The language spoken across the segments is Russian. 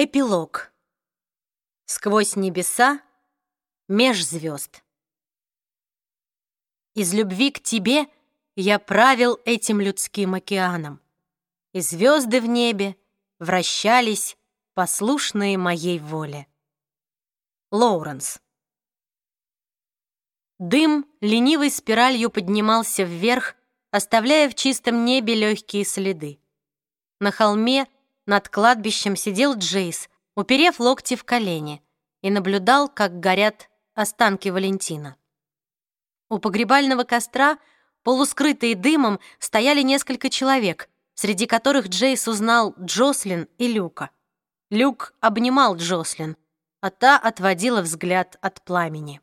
Эпилог. Сквозь небеса, меж звезд. Из любви к тебе я правил этим людским океаном, и звезды в небе вращались, послушные моей воле. Лоуренс. Дым ленивой спиралью поднимался вверх, оставляя в чистом небе легкие следы. На холме над кладбищем сидел Джейс, уперев локти в колени, и наблюдал, как горят останки Валентина. У погребального костра, полускрытые дымом, стояли несколько человек, среди которых Джейс узнал Джослин и Люка. Люк обнимал Джослин, а та отводила взгляд от пламени.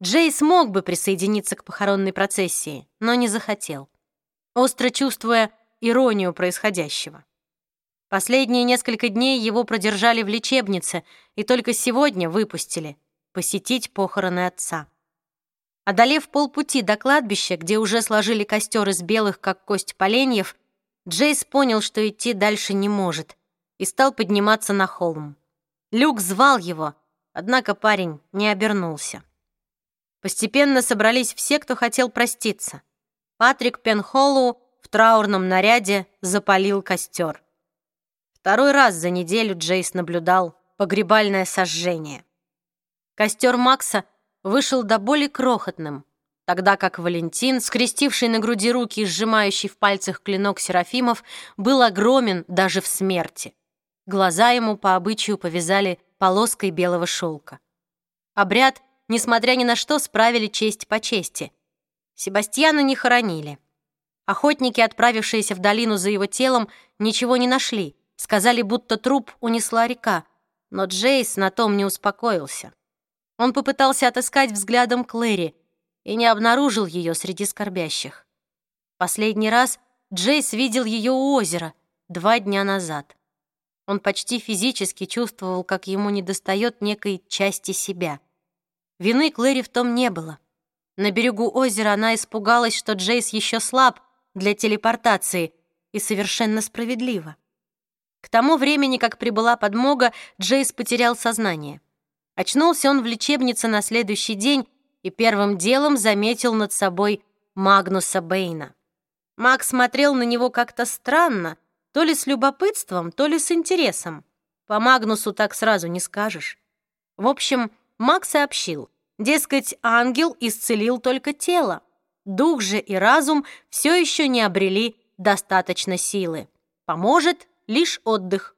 Джейс мог бы присоединиться к похоронной процессии, но не захотел, остро чувствуя иронию происходящего. Последние несколько дней его продержали в лечебнице и только сегодня выпустили посетить похороны отца. Одолев полпути до кладбища, где уже сложили костер из белых, как кость поленьев, Джейс понял, что идти дальше не может, и стал подниматься на холм. Люк звал его, однако парень не обернулся. Постепенно собрались все, кто хотел проститься. Патрик Пенхоллоу в траурном наряде запалил костер. Второй раз за неделю Джейс наблюдал погребальное сожжение. Костер Макса вышел до боли крохотным, тогда как Валентин, скрестивший на груди руки и сжимающий в пальцах клинок Серафимов, был огромен даже в смерти. Глаза ему по обычаю повязали полоской белого шелка. Обряд, несмотря ни на что, справили честь по чести. Себастьяна не хоронили. Охотники, отправившиеся в долину за его телом, ничего не нашли — Сказали, будто труп унесла река, но Джейс на том не успокоился. Он попытался отыскать взглядом Клэри и не обнаружил ее среди скорбящих. Последний раз Джейс видел ее у озера два дня назад. Он почти физически чувствовал, как ему недостает некой части себя. Вины Клэри в том не было. На берегу озера она испугалась, что Джейс еще слаб для телепортации, и совершенно справедливо. К тому времени, как прибыла подмога, Джейс потерял сознание. Очнулся он в лечебнице на следующий день и первым делом заметил над собой Магнуса Бэйна. Макс смотрел на него как-то странно, то ли с любопытством, то ли с интересом. По Магнусу так сразу не скажешь. В общем, Макс сообщил, дескать, ангел исцелил только тело. Дух же и разум все еще не обрели достаточно силы. Поможет лишь отдых.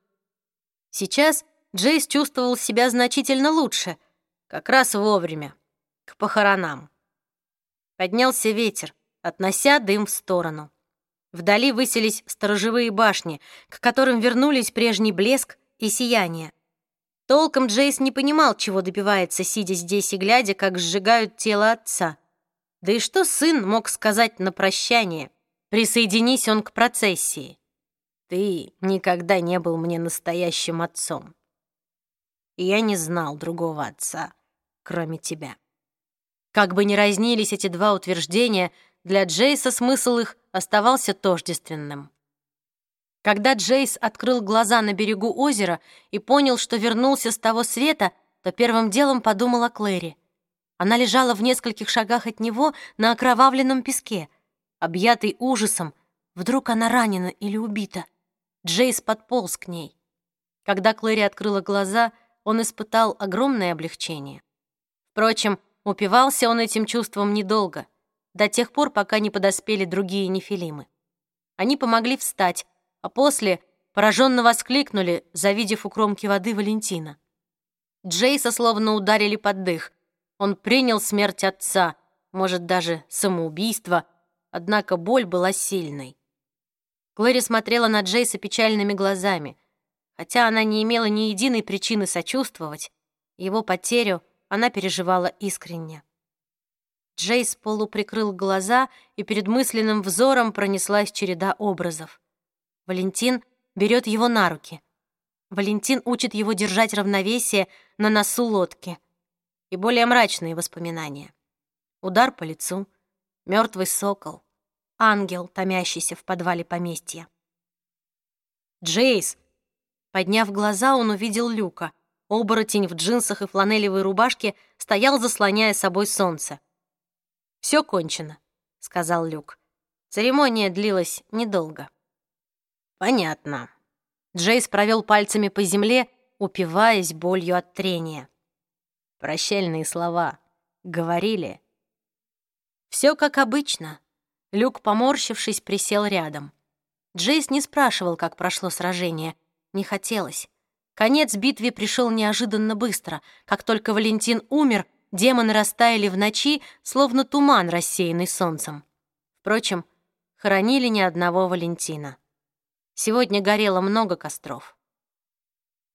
Сейчас Джейс чувствовал себя значительно лучше, как раз вовремя, к похоронам. Поднялся ветер, относя дым в сторону. Вдали высились сторожевые башни, к которым вернулись прежний блеск и сияние. Толком Джейс не понимал, чего добивается, сидя здесь и глядя, как сжигают тело отца. Да и что сын мог сказать на прощание? Присоединись он к процессии. Ты никогда не был мне настоящим отцом. Я не знал другого отца, кроме тебя. Как бы ни разнились эти два утверждения, для Джейса смысл их оставался тождественным. Когда Джейс открыл глаза на берегу озера и понял, что вернулся с того света, то первым делом подумал о Клэри. Она лежала в нескольких шагах от него на окровавленном песке. Объятый ужасом, вдруг она ранена или убита — Джейс подполз к ней. Когда Клэри открыла глаза, он испытал огромное облегчение. Впрочем, упивался он этим чувством недолго, до тех пор, пока не подоспели другие нефилимы. Они помогли встать, а после пораженно воскликнули, завидев у кромки воды Валентина. Джейса словно ударили под дых. Он принял смерть отца, может, даже самоубийство, однако боль была сильной. Глэри смотрела на Джейса печальными глазами. Хотя она не имела ни единой причины сочувствовать, его потерю она переживала искренне. Джейс полуприкрыл глаза, и перед мысленным взором пронеслась череда образов. Валентин берет его на руки. Валентин учит его держать равновесие на носу лодки. И более мрачные воспоминания. Удар по лицу, мертвый сокол, ангел, томящийся в подвале поместья. «Джейс!» Подняв глаза, он увидел Люка. Оборотень в джинсах и фланелевой рубашке стоял, заслоняя собой солнце. «Все кончено», — сказал Люк. Церемония длилась недолго. «Понятно». Джейс провел пальцами по земле, упиваясь болью от трения. Прощальные слова. Говорили. Все как обычно. Люк, поморщившись, присел рядом. Джейс не спрашивал, как прошло сражение. Не хотелось. Конец битве пришел неожиданно быстро. Как только Валентин умер, демоны растаяли в ночи, словно туман, рассеянный солнцем. Впрочем, хоронили ни одного Валентина. Сегодня горело много костров.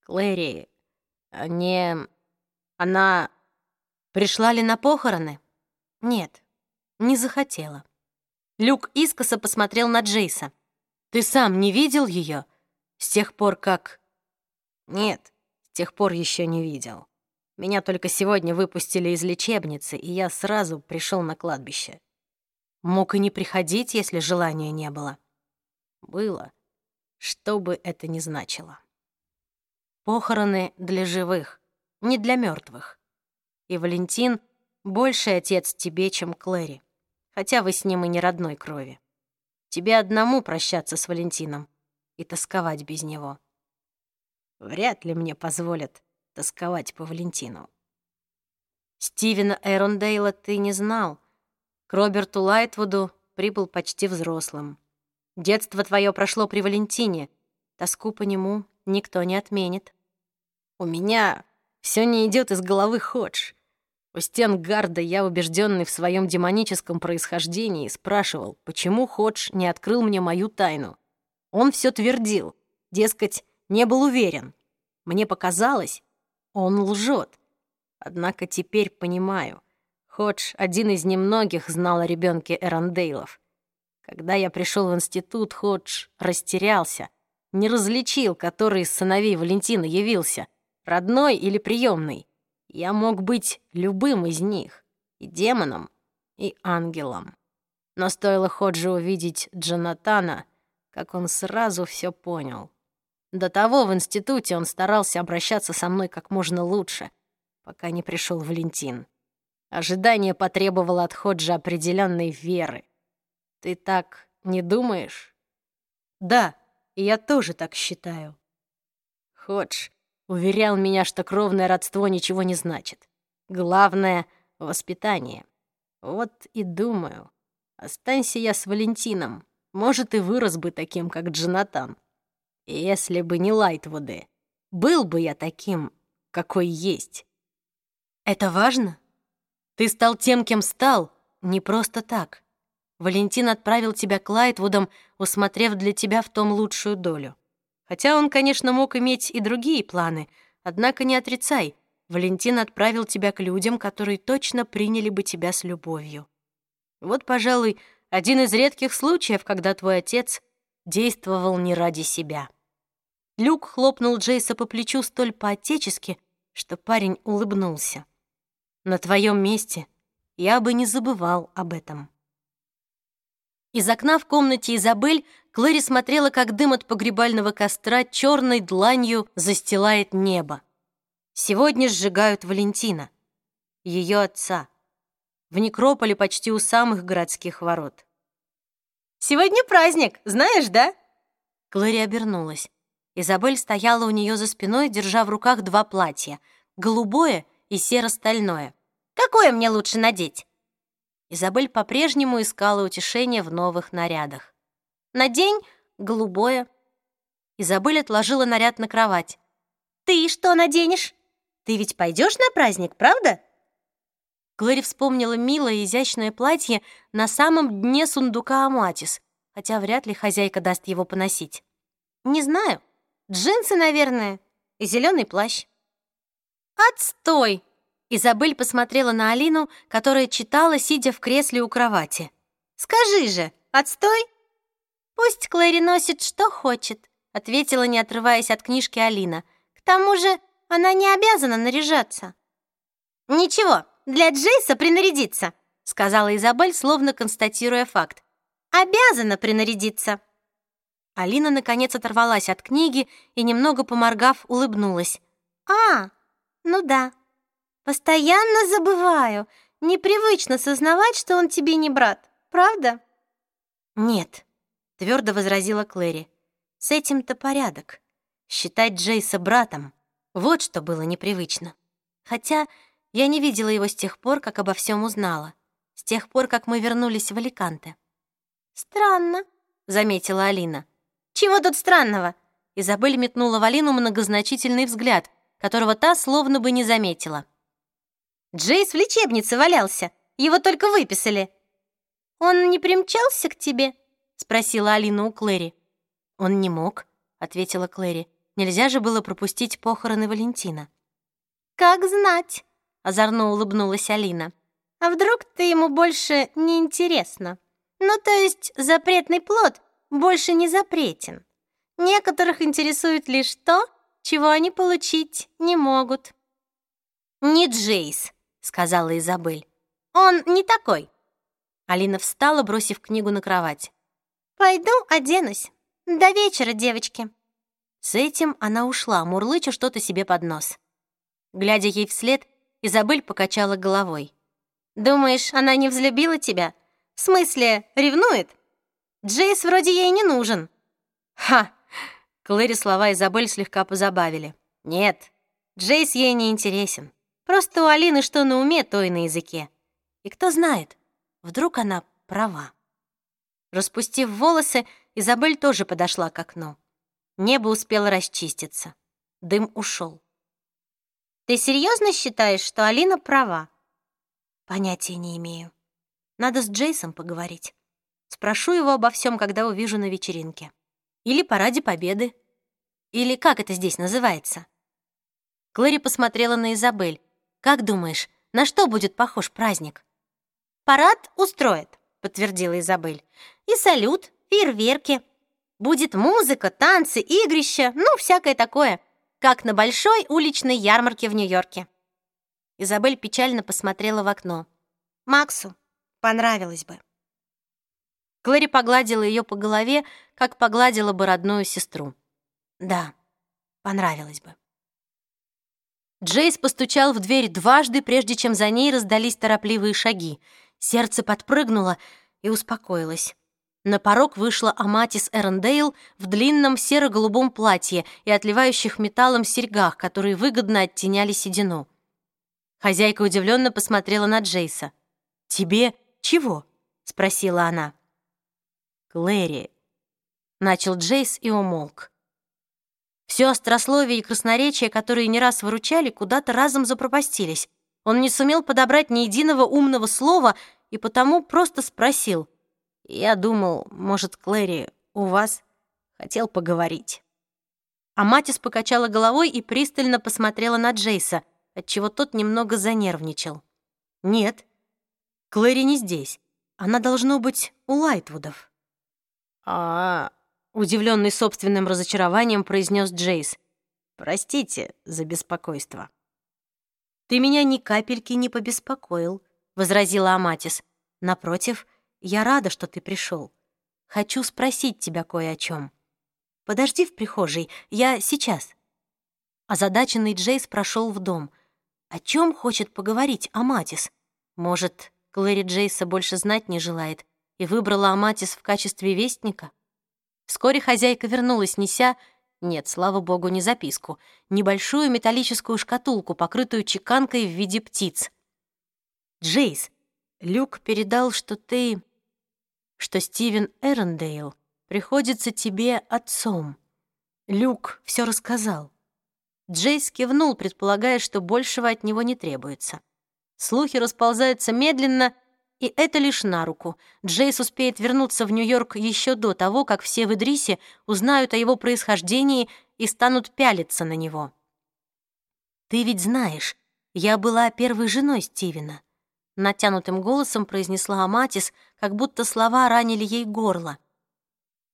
Клэри, а не... Она... Пришла ли на похороны? Нет, не захотела. Люк искоса посмотрел на Джейса. «Ты сам не видел ее? С тех пор, как...» «Нет, с тех пор еще не видел. Меня только сегодня выпустили из лечебницы, и я сразу пришел на кладбище. Мог и не приходить, если желания не было. Было, что бы это ни значило. Похороны для живых, не для мертвых. И Валентин больше отец тебе, чем Клэри, хотя вы с ним и не родной крови. Тебе одному прощаться с Валентином и тосковать без него. Вряд ли мне позволят тосковать по Валентину. Стивена Эрондейла ты не знал. К Роберту Лайтвуду прибыл почти взрослым. Детство твое прошло при Валентине. Тоску по нему никто не отменит. У меня все не идет из головы Ходж. У стен гарда я, убежденный в своем демоническом происхождении, спрашивал, почему Ходж не открыл мне мою тайну. Он все твердил, дескать, не был уверен. Мне показалось, он лжет. Однако теперь понимаю, Ходж один из немногих знал о ребенке Эрондейлов. Когда я пришел в институт, Ходж растерялся, не различил, который из сыновей Валентина явился, родной или приемный. Я мог быть любым из них, и демоном, и ангелом. Но стоило Ходжи увидеть Джонатана, как он сразу все понял. До того в институте он старался обращаться со мной как можно лучше, пока не пришел Валентин. Ожидание потребовало от Ходжа определенной веры. Ты так не думаешь? Да, я тоже так считаю. Ходж уверял меня, что кровное родство ничего не значит. Главное — воспитание. Вот и думаю, останься я с Валентином, может, и вырос бы таким, как Джонатан. Если бы не Лайтвуды, был бы я таким, какой есть. Это важно? Ты стал тем, кем стал, не просто так. Валентин отправил тебя к Лайтвудам, усмотрев для тебя в том лучшую долю. Хотя он, конечно, мог иметь и другие планы, однако не отрицай, Валентин отправил тебя к людям, которые точно приняли бы тебя с любовью. Вот, пожалуй, один из редких случаев, когда твой отец действовал не ради себя. Люк хлопнул Джейса по плечу столь по-отечески, что парень улыбнулся. На твоем месте я бы не забывал об этом. Из окна в комнате Изабель Клэри смотрела, как дым от погребального костра черной дланью застилает небо. Сегодня сжигают Валентина, ее отца, в некрополе почти у самых городских ворот. «Сегодня праздник, знаешь, да?» Клэри обернулась. Изабель стояла у нее за спиной, держа в руках два платья — голубое и серо-стальное. «Какое мне лучше надеть?» Изабель по-прежнему искала утешение в новых нарядах. «Надень голубое». Изабель отложила наряд на кровать. «Ты что наденешь? Ты ведь пойдешь на праздник, правда?» Глэри вспомнила милое изящное платье на самом дне сундука Аматис, хотя вряд ли хозяйка даст его поносить. «Не знаю. Джинсы, наверное, и зеленый плащ». «Отстой!» Изабель посмотрела на Алину, которая читала, сидя в кресле у кровати. «Скажи же, отстой?» «Пусть Клэри носит, что хочет», — ответила, не отрываясь от книжки Алина. «К тому же она не обязана наряжаться». «Ничего, для Джейса принарядиться», — сказала Изабель, словно констатируя факт. «Обязана принарядиться». Алина, наконец, оторвалась от книги и, немного поморгав, улыбнулась. «А, ну да. Постоянно забываю. Непривычно сознавать, что он тебе не брат. Правда?» «Нет», — твердо возразила Клэри. «С этим-то порядок. Считать Джейса братом — вот что было непривычно. Хотя я не видела его с тех пор, как обо всем узнала. С тех пор, как мы вернулись в Аликанте». «Странно», — заметила Алина. «Чего тут странного?» Изабель метнула в Алину многозначительный взгляд, которого та словно бы не заметила. «Джейс в лечебнице валялся. Его только выписали». «Он не примчался к тебе?» — спросила Алина у Клэри. «Он не мог», — ответила Клэри. «Нельзя же было пропустить похороны Валентина». «Как знать», — озорно улыбнулась Алина. «А вдруг ты ему больше не интересна? Ну, то есть запретный плод больше не запретен. Некоторых интересует лишь то, чего они получить не могут». «Не Джейс», — сказала Изабель. «Он не такой». Алина встала, бросив книгу на кровать. «Пойду оденусь. До вечера, девочки». С этим она ушла, мурлыча что-то себе под нос. Глядя ей вслед, Изабель покачала головой. «Думаешь, она не взлюбила тебя? В смысле, ревнует? Джейс вроде ей не нужен». «Ха!» Клэри слова Изабель слегка позабавили. «Нет, Джейс ей не интересен. Просто у Алины что на уме, то и на языке. И кто знает, Вдруг она права. Распустив волосы, Изабель тоже подошла к окну. Небо успело расчиститься. Дым ушел. «Ты серьезно считаешь, что Алина права?» «Понятия не имею. Надо с Джейсом поговорить. Спрошу его обо всем, когда увижу на вечеринке. Или параде Победы. Или как это здесь называется?» Клэри посмотрела на Изабель. «Как думаешь, на что будет похож праздник?» «Парад устроит», — подтвердила Изабель. «И салют, фейерверки. Будет музыка, танцы, игрища, ну, всякое такое, как на большой уличной ярмарке в Нью-Йорке». Изабель печально посмотрела в окно. «Максу понравилось бы». Клэри погладила ее по голове, как погладила бы родную сестру. «Да, понравилось бы». Джейс постучал в дверь дважды, прежде чем за ней раздались торопливые шаги — Сердце подпрыгнуло и успокоилось. На порог вышла Аматис Эрендейл в длинном серо-голубом платье и отливающих металлом серьгах, которые выгодно оттеняли седину. Хозяйка удивленно посмотрела на Джейса. «Тебе чего?» — спросила она. «Клэри», — начал Джейс и умолк. Все острословие и красноречие, которые не раз выручали, куда-то разом запропастились. Он не сумел подобрать ни единого умного слова и потому просто спросил. «Я думал, может, Клэри у вас хотел поговорить». А Матис покачала головой и пристально посмотрела на Джейса, отчего тот немного занервничал. «Нет, Клэри не здесь. Она должно быть у Лайтвудов». «А, удивленный собственным разочарованием, произнес Джейс. «Простите за беспокойство». «Ты меня ни капельки не побеспокоил», — возразила Аматис. «Напротив, я рада, что ты пришел. Хочу спросить тебя кое о чем. Подожди в прихожей, я сейчас». Озадаченный Джейс прошел в дом. О чем хочет поговорить Аматис? Может, Клэри Джейса больше знать не желает и выбрала Аматис в качестве вестника? Вскоре хозяйка вернулась, неся нет, слава богу, не записку. Небольшую металлическую шкатулку, покрытую чеканкой в виде птиц. «Джейс, Люк передал, что ты... что Стивен Эрендейл приходится тебе отцом. Люк все рассказал». Джейс кивнул, предполагая, что большего от него не требуется. Слухи расползаются медленно и это лишь на руку. Джейс успеет вернуться в Нью-Йорк еще до того, как все в Идрисе узнают о его происхождении и станут пялиться на него. «Ты ведь знаешь, я была первой женой Стивена», — натянутым голосом произнесла Аматис, как будто слова ранили ей горло.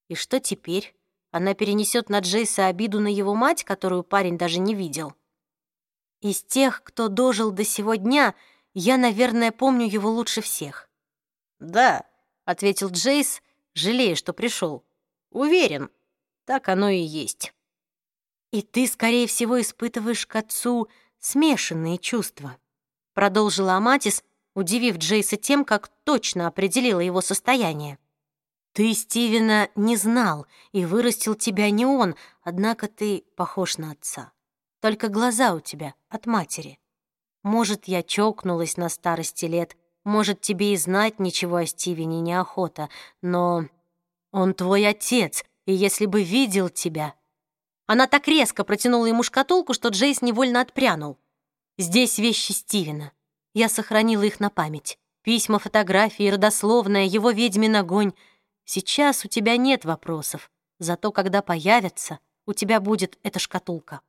«И что теперь? Она перенесет на Джейса обиду на его мать, которую парень даже не видел?» «Из тех, кто дожил до сего дня», — я, наверное, помню его лучше всех». «Да», — ответил Джейс, жалея, что пришел. «Уверен, так оно и есть. И ты, скорее всего, испытываешь к отцу смешанные чувства, продолжила Аматис, удивив Джейса тем, как точно определила его состояние. Ты Стивена не знал, и вырастил тебя не он, однако ты похож на отца. Только глаза у тебя от матери. Может, я чокнулась на старости лет, может, тебе и знать ничего о Стивене неохота, но он твой отец, и если бы видел тебя... Она так резко протянула ему шкатулку, что Джейс невольно отпрянул. Здесь вещи Стивена. Я сохранила их на память. Письма, фотографии, родословная, его ведьмин огонь. Сейчас у тебя нет вопросов, зато когда появятся, у тебя будет эта шкатулка.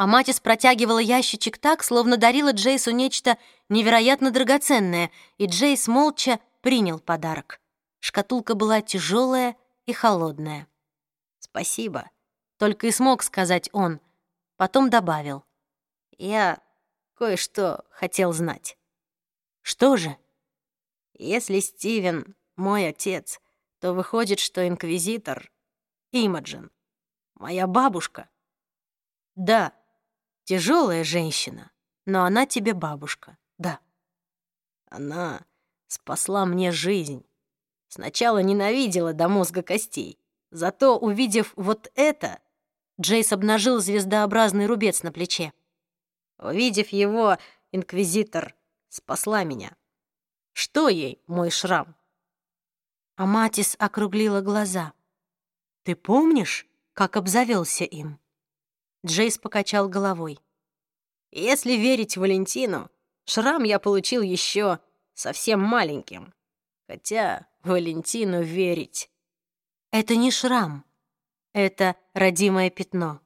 А Матис протягивала ящичек так, словно дарила Джейсу нечто невероятно драгоценное, и Джейс молча принял подарок. Шкатулка была тяжелая и холодная. «Спасибо», — только и смог сказать он. Потом добавил. «Я кое-что хотел знать». «Что же?» «Если Стивен мой отец, то выходит, что инквизитор — Имаджин, моя бабушка». «Да», Тяжелая женщина, но она тебе бабушка, да. Она спасла мне жизнь. Сначала ненавидела до мозга костей. Зато, увидев вот это, Джейс обнажил звездообразный рубец на плече. Увидев его, инквизитор спасла меня. Что ей мой шрам? Аматис округлила глаза. «Ты помнишь, как обзавелся им?» Джейс покачал головой. «Если верить Валентину, шрам я получил еще совсем маленьким. Хотя Валентину верить...» «Это не шрам. Это родимое пятно.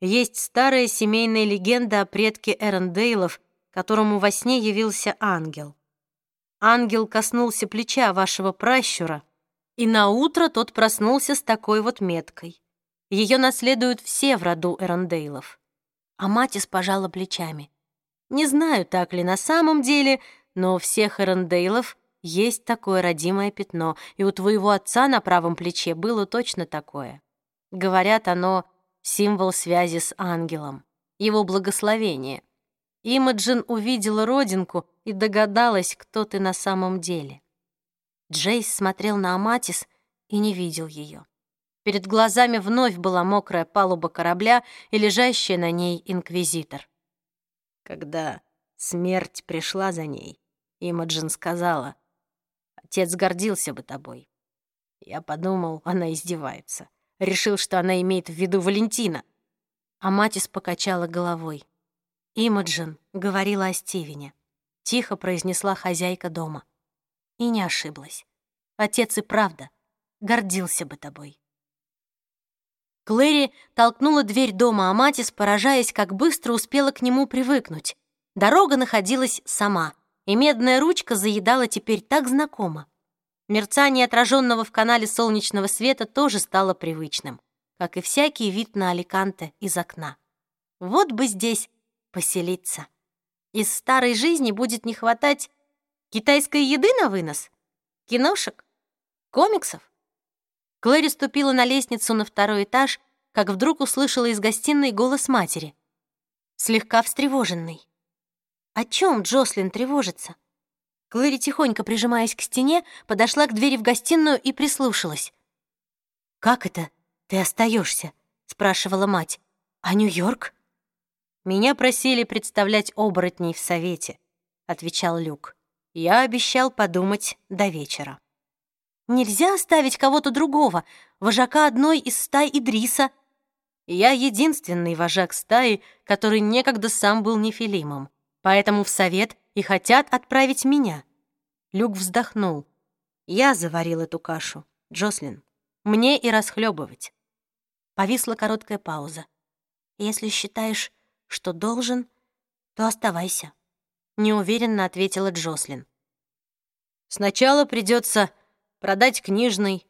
Есть старая семейная легенда о предке Эрондейлов, которому во сне явился ангел. Ангел коснулся плеча вашего пращура, и на утро тот проснулся с такой вот меткой. Ее наследуют все в роду Эрондейлов. А Матис пожала плечами. Не знаю, так ли на самом деле, но у всех Эрондейлов есть такое родимое пятно, и у твоего отца на правом плече было точно такое. Говорят, оно — символ связи с ангелом, его благословение. Имаджин увидела родинку и догадалась, кто ты на самом деле. Джейс смотрел на Аматис и не видел ее. Перед глазами вновь была мокрая палуба корабля и лежащая на ней инквизитор. Когда смерть пришла за ней, Имаджин сказала, «Отец гордился бы тобой». Я подумал, она издевается. Решил, что она имеет в виду Валентина. А Матис покачала головой. Имаджин говорила о Стивене. Тихо произнесла хозяйка дома. И не ошиблась. Отец и правда гордился бы тобой. Клэри толкнула дверь дома Аматис, поражаясь, как быстро успела к нему привыкнуть. Дорога находилась сама, и медная ручка заедала теперь так знакомо. Мерцание отраженного в канале солнечного света тоже стало привычным, как и всякий вид на Аликанте из окна. Вот бы здесь поселиться. Из старой жизни будет не хватать китайской еды на вынос, киношек, комиксов. Клэри ступила на лестницу на второй этаж, как вдруг услышала из гостиной голос матери. Слегка встревоженный. О чем Джослин тревожится? Клэри, тихонько прижимаясь к стене, подошла к двери в гостиную и прислушалась. «Как это ты остаешься? спрашивала мать. «А Нью-Йорк?» «Меня просили представлять оборотней в совете», — отвечал Люк. «Я обещал подумать до вечера». Нельзя оставить кого-то другого, вожака одной из стай Идриса. Я единственный вожак стаи, который некогда сам был нефилимом, поэтому в совет и хотят отправить меня. Люк вздохнул. Я заварил эту кашу, Джослин. Мне и расхлебывать. Повисла короткая пауза. Если считаешь, что должен, то оставайся. Неуверенно ответила Джослин. Сначала придется продать книжный,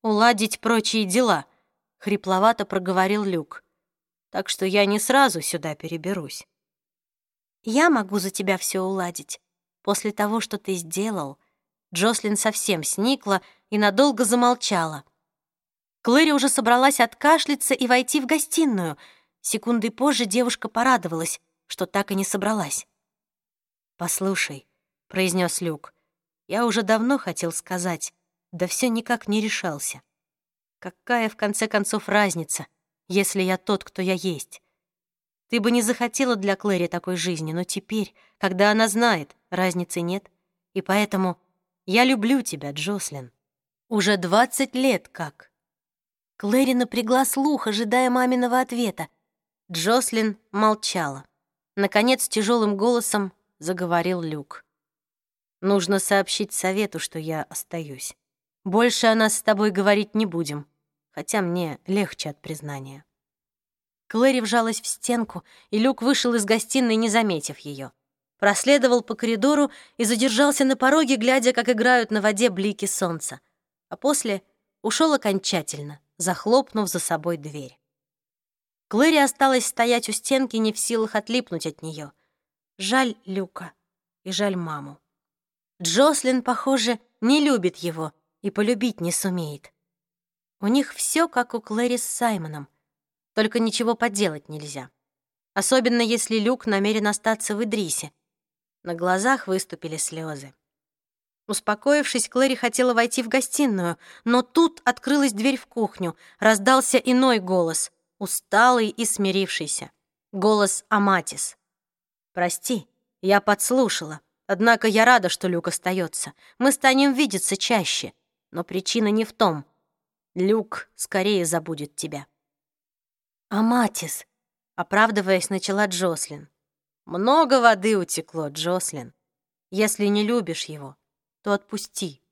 уладить прочие дела», — хрипловато проговорил Люк. «Так что я не сразу сюда переберусь». «Я могу за тебя все уладить. После того, что ты сделал...» Джослин совсем сникла и надолго замолчала. Клэри уже собралась откашляться и войти в гостиную. Секунды позже девушка порадовалась, что так и не собралась. «Послушай», — произнес Люк, — «я уже давно хотел сказать, да все никак не решался. Какая, в конце концов, разница, если я тот, кто я есть? Ты бы не захотела для Клэри такой жизни, но теперь, когда она знает, разницы нет, и поэтому я люблю тебя, Джослин. Уже двадцать лет как». Клэри напрягла слух, ожидая маминого ответа. Джослин молчала. Наконец, тяжелым голосом заговорил Люк. «Нужно сообщить совету, что я остаюсь. Больше о нас с тобой говорить не будем, хотя мне легче от признания». Клэри вжалась в стенку, и Люк вышел из гостиной, не заметив ее. Проследовал по коридору и задержался на пороге, глядя, как играют на воде блики солнца. А после ушел окончательно, захлопнув за собой дверь. Клэри осталась стоять у стенки, не в силах отлипнуть от нее. Жаль Люка и жаль маму. Джослин, похоже, не любит его и полюбить не сумеет. У них все как у Клэри с Саймоном, только ничего поделать нельзя. Особенно если Люк намерен остаться в Идрисе. На глазах выступили слезы. Успокоившись, Клэри хотела войти в гостиную, но тут открылась дверь в кухню, раздался иной голос, усталый и смирившийся. Голос Аматис. «Прости, я подслушала. Однако я рада, что Люк остается. Мы станем видеться чаще. Но причина не в том. Люк скорее забудет тебя». «Аматис», — оправдываясь, начала Джослин. «Много воды утекло, Джослин. Если не любишь его, то отпусти».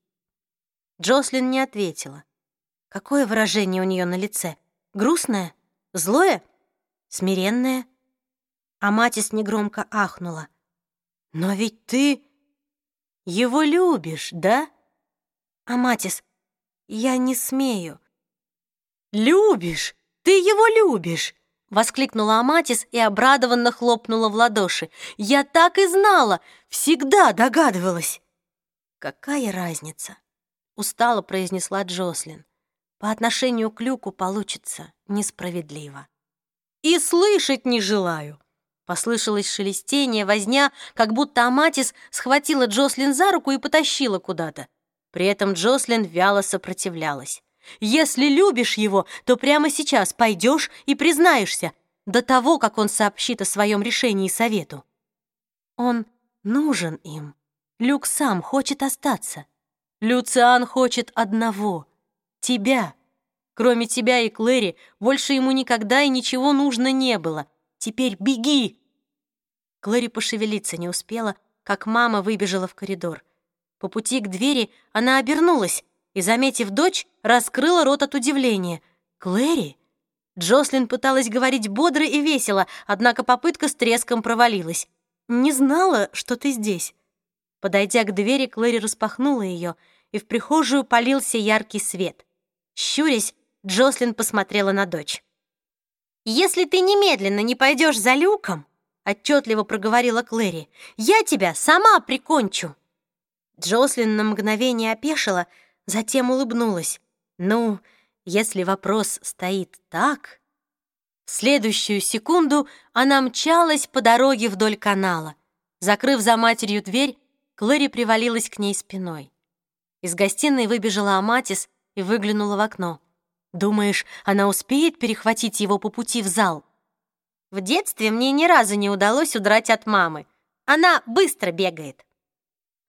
Джослин не ответила. Какое выражение у нее на лице? Грустное? Злое? Смиренное? А Матис негромко ахнула. «Но ведь ты его любишь, да?» «Аматис, я не смею». «Любишь? Ты его любишь!» Воскликнула Аматис и обрадованно хлопнула в ладоши. «Я так и знала! Всегда догадывалась!» «Какая разница?» — устало произнесла Джослин. «По отношению к Люку получится несправедливо». «И слышать не желаю!» Послышалось шелестение, возня, как будто Аматис схватила Джослин за руку и потащила куда-то. При этом Джослин вяло сопротивлялась. «Если любишь его, то прямо сейчас пойдешь и признаешься, до того, как он сообщит о своем решении совету. Он нужен им. Люк сам хочет остаться. Люциан хочет одного — тебя. Кроме тебя и Клэри, больше ему никогда и ничего нужно не было. Теперь беги!» Клэри пошевелиться не успела, как мама выбежала в коридор. По пути к двери она обернулась и, заметив дочь, раскрыла рот от удивления. «Клэри?» Джослин пыталась говорить бодро и весело, однако попытка с треском провалилась. «Не знала, что ты здесь». Подойдя к двери, Клэри распахнула ее, и в прихожую полился яркий свет. Щурясь, Джослин посмотрела на дочь. «Если ты немедленно не пойдешь за люком», отчетливо проговорила Клэри, «я тебя сама прикончу». Джослин на мгновение опешила, затем улыбнулась. «Ну, если вопрос стоит так...» В следующую секунду она мчалась по дороге вдоль канала. Закрыв за матерью дверь, Клэри привалилась к ней спиной. Из гостиной выбежала Аматис и выглянула в окно. «Думаешь, она успеет перехватить его по пути в зал?» «В детстве мне ни разу не удалось удрать от мамы. Она быстро бегает».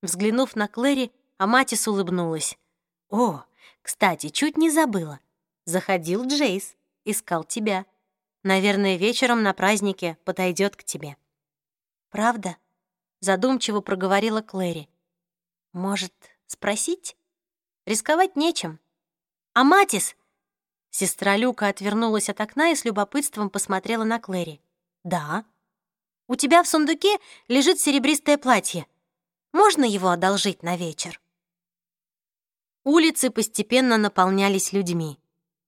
Взглянув на Клэри, Аматис улыбнулась. «О, кстати, чуть не забыла. Заходил Джейс, искал тебя. Наверное, вечером на празднике подойдет к тебе». «Правда?» задумчиво проговорила Клэри. Может, спросить? Рисковать нечем. А Матис? Сестра Люка отвернулась от окна и с любопытством посмотрела на Клэри. Да. У тебя в сундуке лежит серебристое платье. Можно его одолжить на вечер? Улицы постепенно наполнялись людьми.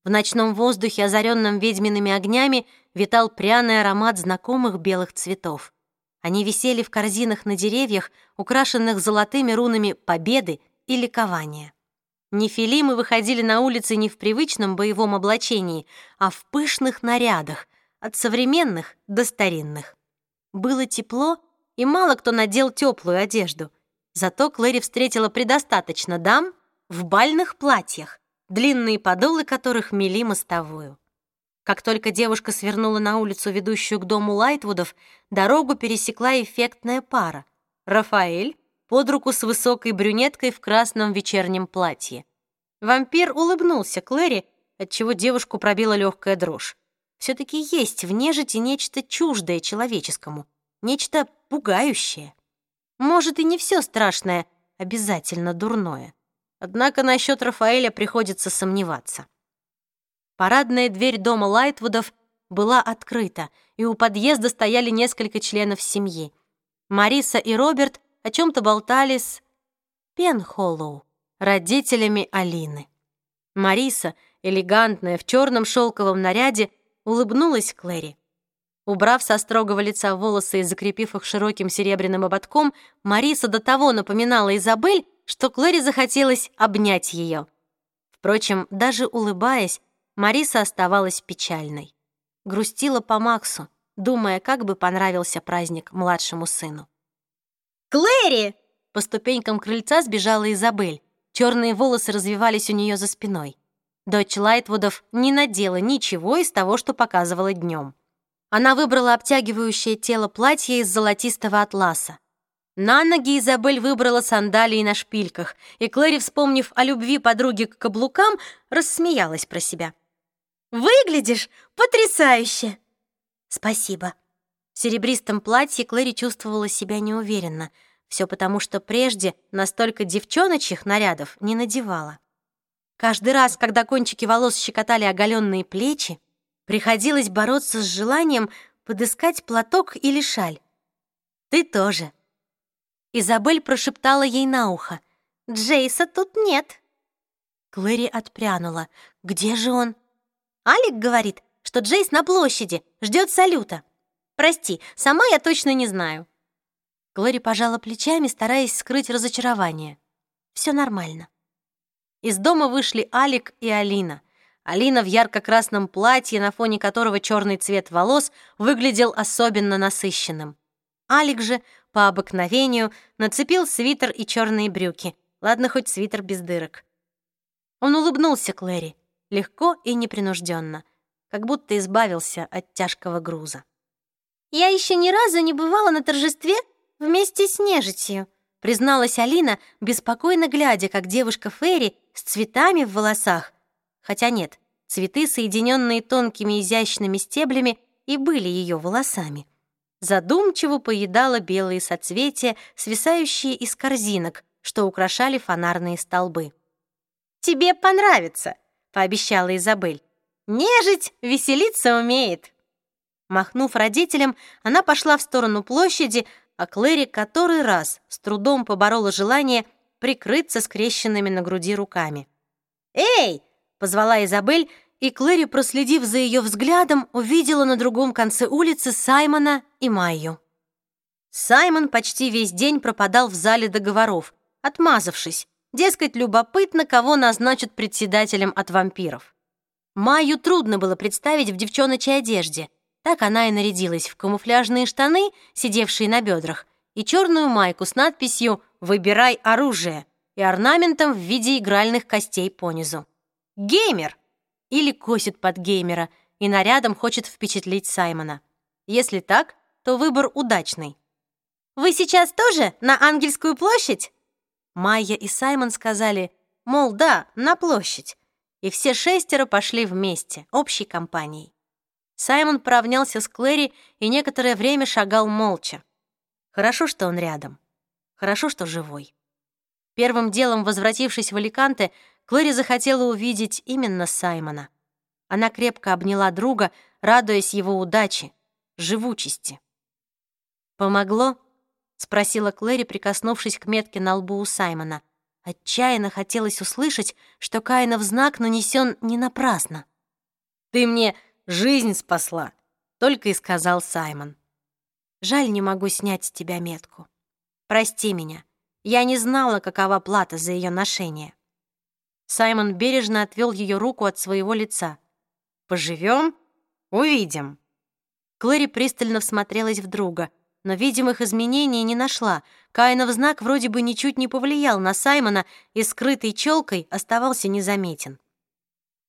В ночном воздухе, озаренном ведьмиными огнями, витал пряный аромат знакомых белых цветов. Они висели в корзинах на деревьях, украшенных золотыми рунами победы и ликования. Нефилимы выходили на улицы не в привычном боевом облачении, а в пышных нарядах, от современных до старинных. Было тепло, и мало кто надел теплую одежду. Зато Клэри встретила предостаточно дам в бальных платьях, длинные подолы которых мели мостовую. Как только девушка свернула на улицу, ведущую к дому Лайтвудов, дорогу пересекла эффектная пара. Рафаэль под руку с высокой брюнеткой в красном вечернем платье. Вампир улыбнулся Клэри, отчего девушку пробила легкая дрожь. Все-таки есть в нежити нечто чуждое человеческому, нечто пугающее. Может, и не все страшное, обязательно дурное. Однако насчет Рафаэля приходится сомневаться. Парадная дверь дома Лайтвудов была открыта, и у подъезда стояли несколько членов семьи. Мариса и Роберт о чем-то болтали с Пенхоллоу, родителями Алины. Мариса, элегантная, в черном шелковом наряде, улыбнулась Клэри. Убрав со строгого лица волосы и закрепив их широким серебряным ободком, Мариса до того напоминала Изабель, что Клэри захотелось обнять ее. Впрочем, даже улыбаясь, Мариса оставалась печальной. Грустила по Максу, думая, как бы понравился праздник младшему сыну. «Клэри!» По ступенькам крыльца сбежала Изабель. Черные волосы развивались у нее за спиной. Дочь Лайтвудов не надела ничего из того, что показывала днем. Она выбрала обтягивающее тело платье из золотистого атласа. На ноги Изабель выбрала сандалии на шпильках, и Клэри, вспомнив о любви подруги к каблукам, рассмеялась про себя. «Выглядишь потрясающе!» «Спасибо», в серебристом платье Клэри чувствовала себя неуверенно. Все потому, что прежде настолько девчоночьих нарядов не надевала. Каждый раз, когда кончики волос щекотали оголенные плечи, приходилось бороться с желанием подыскать платок или шаль. «Ты тоже». Изабель прошептала ей на ухо. «Джейса тут нет». Клэри отпрянула. «Где же он?» «Алик говорит, что Джейс на площади, ждет салюта». Прости, сама я точно не знаю». Глори пожала плечами, стараясь скрыть разочарование. Все нормально. Из дома вышли Алик и Алина. Алина в ярко-красном платье, на фоне которого черный цвет волос выглядел особенно насыщенным. Алик же, по обыкновению, нацепил свитер и черные брюки. Ладно, хоть свитер без дырок. Он улыбнулся Клэри, легко и непринужденно, как будто избавился от тяжкого груза. «Я еще ни разу не бывала на торжестве вместе с нежитью», призналась Алина, беспокойно глядя, как девушка Ферри с цветами в волосах. Хотя нет, цветы, соединенные тонкими изящными стеблями, и были ее волосами. Задумчиво поедала белые соцветия, свисающие из корзинок, что украшали фонарные столбы. «Тебе понравится», — пообещала Изабель. «Нежить веселиться умеет». Махнув родителям, она пошла в сторону площади, а Клэри который раз с трудом поборола желание прикрыться скрещенными на груди руками. «Эй!» — позвала Изабель, и Клэри, проследив за ее взглядом, увидела на другом конце улицы Саймона и Майю. Саймон почти весь день пропадал в зале договоров, отмазавшись, дескать, любопытно, кого назначат председателем от вампиров. Майю трудно было представить в девчоночей одежде — так она и нарядилась в камуфляжные штаны, сидевшие на бедрах, и черную майку с надписью «Выбирай оружие» и орнаментом в виде игральных костей понизу. Геймер! Или косит под геймера, и нарядом хочет впечатлить Саймона. Если так, то выбор удачный. «Вы сейчас тоже на Ангельскую площадь?» Майя и Саймон сказали, мол, да, на площадь. И все шестеро пошли вместе, общей компанией. Саймон поравнялся с Клэри и некоторое время шагал молча. Хорошо, что он рядом. Хорошо, что живой. Первым делом, возвратившись в Аликанте, Клэри захотела увидеть именно Саймона. Она крепко обняла друга, радуясь его удаче, живучести. «Помогло?» — спросила Клэри, прикоснувшись к метке на лбу у Саймона. Отчаянно хотелось услышать, что Каинов знак нанесен не напрасно. «Ты мне жизнь спасла», — только и сказал Саймон. «Жаль, не могу снять с тебя метку. Прости меня, я не знала, какова плата за ее ношение». Саймон бережно отвел ее руку от своего лица. «Поживем? Увидим». Клэри пристально всмотрелась в друга, но видимых изменений не нашла. Каинов знак вроде бы ничуть не повлиял на Саймона и скрытой челкой оставался незаметен.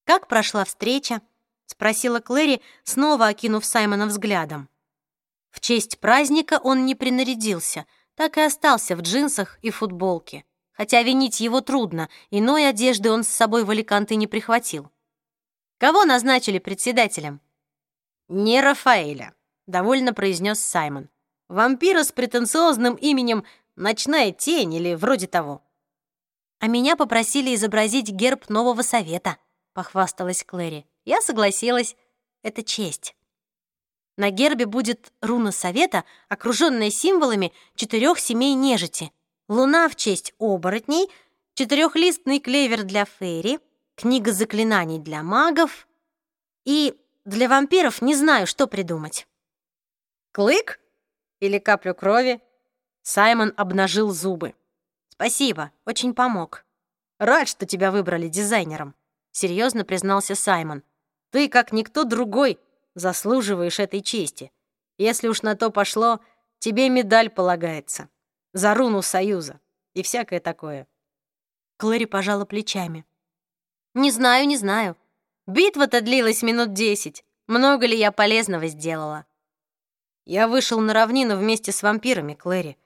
«Как прошла встреча?» — спросила Клэри, снова окинув Саймона взглядом. В честь праздника он не принарядился, так и остался в джинсах и футболке. Хотя винить его трудно, иной одежды он с собой в Аликанте не прихватил. «Кого назначили председателем?» «Не Рафаэля», — довольно произнес Саймон. «Вампира с претенциозным именем «Ночная тень» или вроде того». «А меня попросили изобразить герб нового совета», — похвасталась Клэри. «Я согласилась. Это честь». На гербе будет руна совета, окруженная символами четырех семей нежити. Луна в честь оборотней, четырехлистный клевер для фейри, книга заклинаний для магов и для вампиров не знаю, что придумать. Клык? Или каплю крови? Саймон обнажил зубы. Спасибо, очень помог. Рад, что тебя выбрали дизайнером, серьезно признался Саймон. Ты, как никто другой, заслуживаешь этой чести. Если уж на то пошло, тебе медаль полагается. За руну Союза и всякое такое. Клэри пожала плечами. Не знаю, не знаю. Битва-то длилась минут десять. Много ли я полезного сделала? Я вышел на равнину вместе с вампирами, Клэри.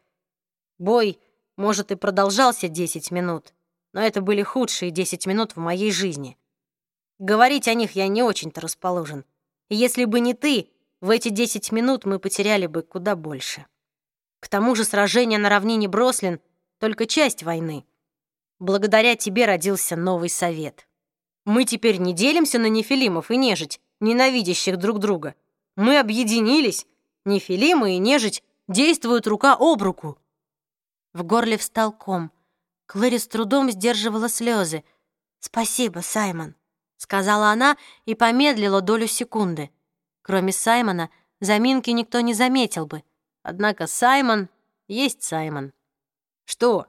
Бой, может, и продолжался десять минут, но это были худшие десять минут в моей жизни. Говорить о них я не очень-то расположен. Если бы не ты, в эти десять минут мы потеряли бы куда больше. К тому же сражение на равнине Брослин — только часть войны. Благодаря тебе родился новый совет. Мы теперь не делимся на нефилимов и нежить, ненавидящих друг друга. Мы объединились. Нефилимы и нежить действуют рука об руку. В горле встал ком. Клэри с трудом сдерживала слезы. «Спасибо, Саймон», — сказала она и помедлила долю секунды. Кроме Саймона, заминки никто не заметил бы. Однако Саймон есть Саймон. «Что?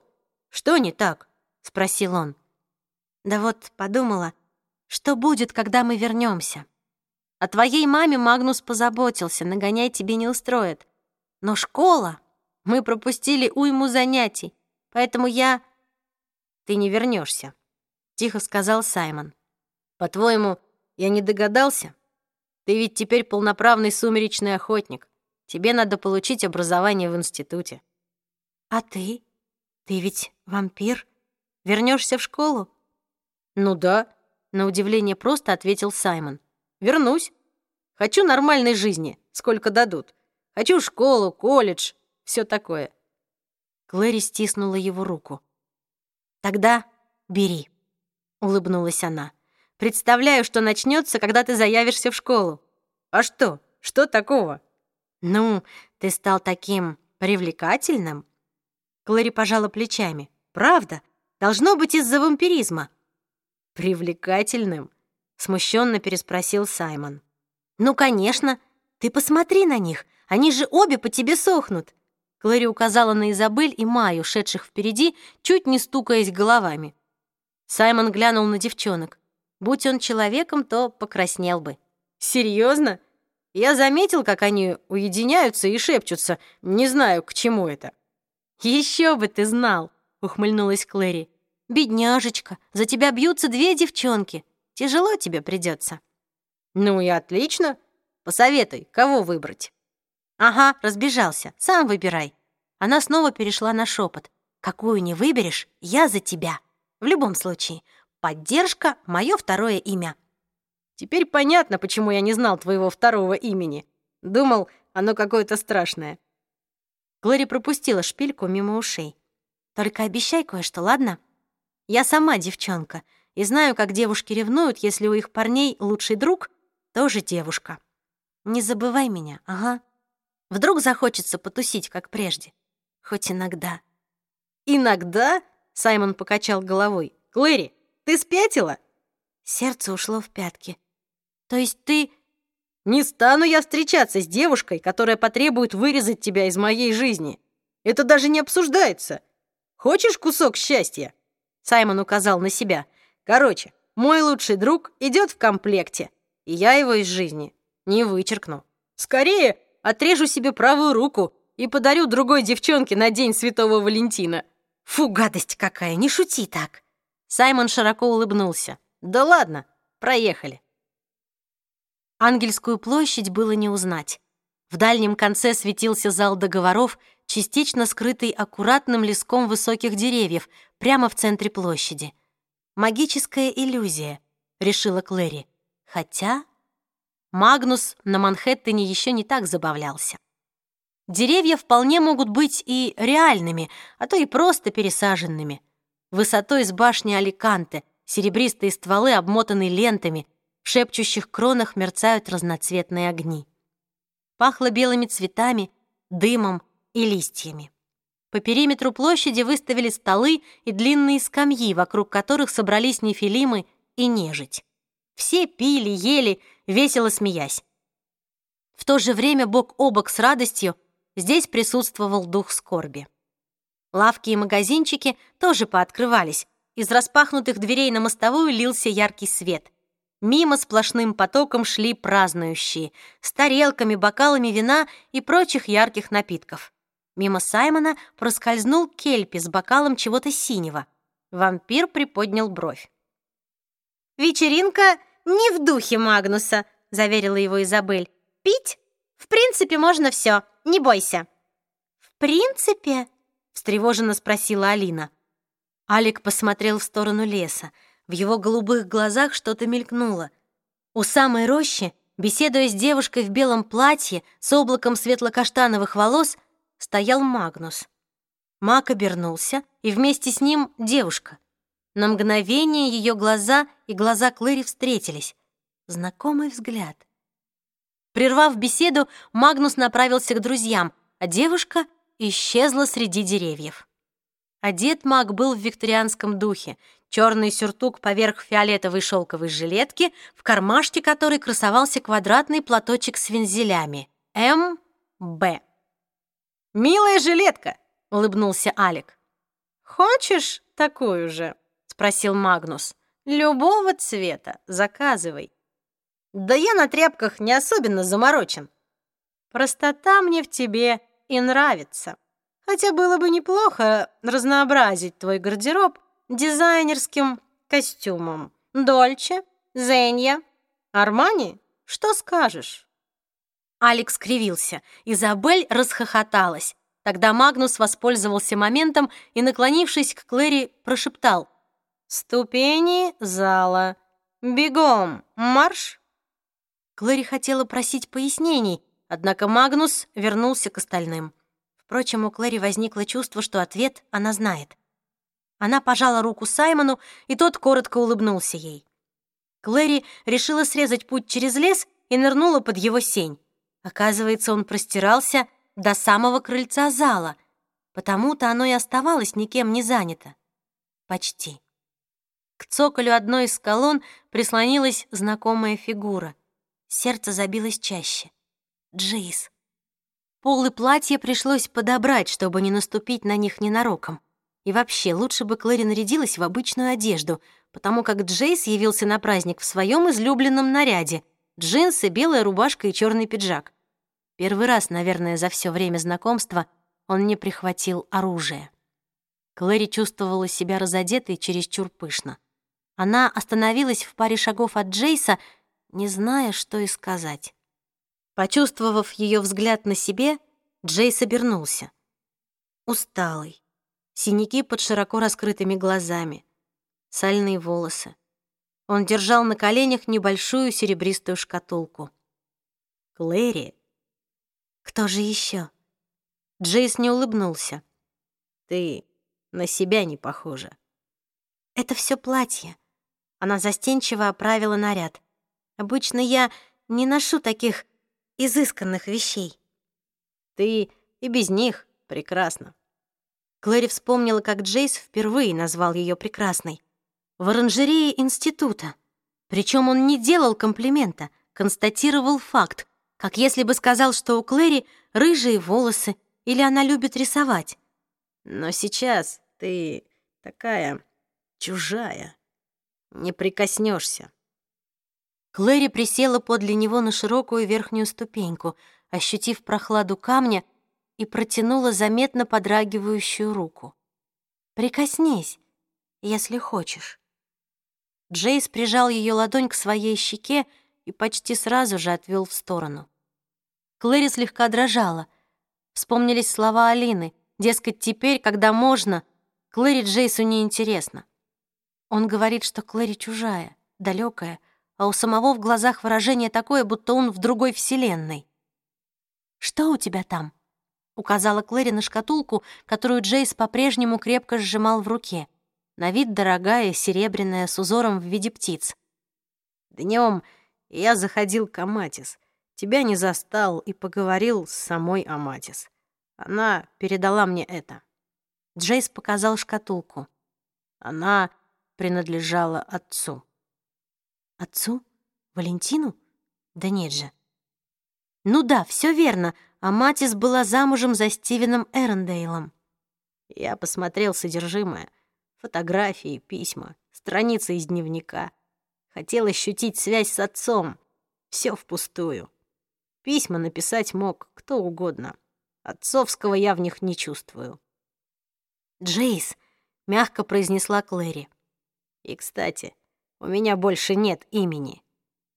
Что не так?» — спросил он. «Да вот подумала, что будет, когда мы вернемся? О твоей маме Магнус позаботился, нагонять тебе не устроит. Но школа... Мы пропустили уйму занятий, поэтому я... Ты не вернешься, тихо сказал Саймон. По-твоему, я не догадался? Ты ведь теперь полноправный сумеречный охотник. Тебе надо получить образование в институте. А ты? Ты ведь вампир? Вернешься в школу? Ну да, на удивление просто ответил Саймон. Вернусь. Хочу нормальной жизни, сколько дадут. Хочу школу, колледж, все такое. Клэри стиснула его руку. Тогда бери, улыбнулась она. Представляю, что начнется, когда ты заявишься в школу. А что? Что такого? «Ну, ты стал таким привлекательным?» Клэри пожала плечами. «Правда? Должно быть из-за вампиризма». «Привлекательным?» — смущенно переспросил Саймон. «Ну, конечно. Ты посмотри на них. Они же обе по тебе сохнут». Клэри указала на Изабель и Майю, шедших впереди, чуть не стукаясь головами. Саймон глянул на девчонок. Будь он человеком, то покраснел бы. «Серьезно? Я заметил, как они уединяются и шепчутся. Не знаю, к чему это». «Еще бы ты знал!» — ухмыльнулась Клэри. «Бедняжечка, за тебя бьются две девчонки. Тяжело тебе придется». «Ну и отлично. Посоветуй, кого выбрать». «Ага, разбежался. Сам выбирай». Она снова перешла на шепот. «Какую не выберешь, я за тебя. В любом случае, поддержка — мое второе имя. Теперь понятно, почему я не знал твоего второго имени. Думал, оно какое-то страшное». Глори пропустила шпильку мимо ушей. «Только обещай кое-что, ладно? Я сама девчонка и знаю, как девушки ревнуют, если у их парней лучший друг тоже девушка. Не забывай меня, ага. Вдруг захочется потусить, как прежде. Хоть иногда». «Иногда?» — Саймон покачал головой. «Клэри, ты спятила?» Сердце ушло в пятки. То есть ты... Не стану я встречаться с девушкой, которая потребует вырезать тебя из моей жизни. Это даже не обсуждается. Хочешь кусок счастья? Саймон указал на себя. Короче, мой лучший друг идет в комплекте, и я его из жизни не вычеркну. Скорее отрежу себе правую руку и подарю другой девчонке на День Святого Валентина. Фу, гадость какая, не шути так. Саймон широко улыбнулся. Да ладно, проехали. Ангельскую площадь было не узнать. В дальнем конце светился зал договоров, частично скрытый аккуратным леском высоких деревьев, прямо в центре площади. «Магическая иллюзия», — решила Клэри. Хотя Магнус на Манхэттене еще не так забавлялся. Деревья вполне могут быть и реальными, а то и просто пересаженными. Высотой с башни Аликанте, серебристые стволы обмотаны лентами, в шепчущих кронах мерцают разноцветные огни. Пахло белыми цветами, дымом и листьями. По периметру площади выставили столы и длинные скамьи, вокруг которых собрались нефилимы и нежить. Все пили, ели, весело смеясь. В то же время бок о бок с радостью здесь присутствовал дух скорби. Лавки и магазинчики тоже пооткрывались. Из распахнутых дверей на мостовую лился яркий свет. Мимо сплошным потоком шли празднующие, с тарелками, бокалами вина и прочих ярких напитков. Мимо Саймона проскользнул Кельпи с бокалом чего-то синего. Вампир приподнял бровь. «Вечеринка не в духе Магнуса», — заверила его Изабель. «Пить? В принципе, можно все. Не бойся». «В принципе?» — встревоженно спросила Алина. Алик посмотрел в сторону леса. В его голубых глазах что-то мелькнуло. У самой рощи, беседуя с девушкой в белом платье с облаком светло-каштановых волос, стоял Магнус. Мак обернулся, и вместе с ним девушка. На мгновение ее глаза и глаза Клэри встретились. Знакомый взгляд. Прервав беседу, Магнус направился к друзьям, а девушка исчезла среди деревьев. Одет маг был в викторианском духе. Черный сюртук поверх фиолетовой шелковой жилетки, в кармашке которой красовался квадратный платочек с вензелями. М.Б. «Милая жилетка!» — улыбнулся Алик. «Хочешь такую же?» — спросил Магнус. «Любого цвета. Заказывай». «Да я на тряпках не особенно заморочен». «Простота мне в тебе и нравится. Хотя было бы неплохо разнообразить твой гардероб дизайнерским костюмом. Дольче, Зенья, Армани? Что скажешь?» Алекс кривился. Изабель расхохоталась. Тогда Магнус воспользовался моментом и, наклонившись к Клэри, прошептал. «Ступени зала. Бегом, марш!» Клэри хотела просить пояснений, однако Магнус вернулся к остальным. Впрочем, у Клэри возникло чувство, что ответ она знает. Она пожала руку Саймону, и тот коротко улыбнулся ей. Клэри решила срезать путь через лес и нырнула под его сень. Оказывается, он простирался до самого крыльца зала, потому-то оно и оставалось никем не занято. Почти. К цоколю одной из колонн прислонилась знакомая фигура. Сердце забилось чаще. Джейс. Полы платья пришлось подобрать, чтобы не наступить на них ненароком. И вообще, лучше бы Клэри нарядилась в обычную одежду, потому как Джейс явился на праздник в своем излюбленном наряде — джинсы, белая рубашка и черный пиджак. Первый раз, наверное, за все время знакомства он не прихватил оружие. Клэри чувствовала себя разодетой чересчур пышно. Она остановилась в паре шагов от Джейса, не зная, что и сказать. Почувствовав ее взгляд на себе, Джейс обернулся. Усталый, синяки под широко раскрытыми глазами, сальные волосы. Он держал на коленях небольшую серебристую шкатулку. «Клэри?» «Кто же еще? Джейс не улыбнулся. «Ты на себя не похожа». «Это все платье. Она застенчиво оправила наряд. «Обычно я не ношу таких изысканных вещей». «Ты и без них прекрасно». Клэри вспомнила, как Джейс впервые назвал ее прекрасной. В оранжерее института. Причем он не делал комплимента, констатировал факт, как если бы сказал, что у Клэри рыжие волосы или она любит рисовать. «Но сейчас ты такая чужая». не прикоснешься. Клэри присела подле него на широкую верхнюю ступеньку, ощутив прохладу камня, и протянула заметно подрагивающую руку. «Прикоснись, если хочешь». Джейс прижал ее ладонь к своей щеке и почти сразу же отвел в сторону. Клэри слегка дрожала. Вспомнились слова Алины, дескать, теперь, когда можно, Клэри Джейсу неинтересно. Он говорит, что Клэри чужая, далекая, а у самого в глазах выражение такое, будто он в другой вселенной. «Что у тебя там?» — указала Клэри на шкатулку, которую Джейс по-прежнему крепко сжимал в руке. На вид дорогая, серебряная, с узором в виде птиц. Днем я заходил к Аматис. Тебя не застал и поговорил с самой Аматис. Она передала мне это. Джейс показал шкатулку. Она принадлежала отцу. Отцу? Валентину? Да нет же. Ну да, все верно. А Матис была замужем за Стивеном Эрондейлом. Я посмотрел содержимое. Фотографии, письма, страницы из дневника. Хотел ощутить связь с отцом. Все впустую. Письма написать мог кто угодно. Отцовского я в них не чувствую. «Джейс», — мягко произнесла Клэри. «И, кстати, у меня больше нет имени.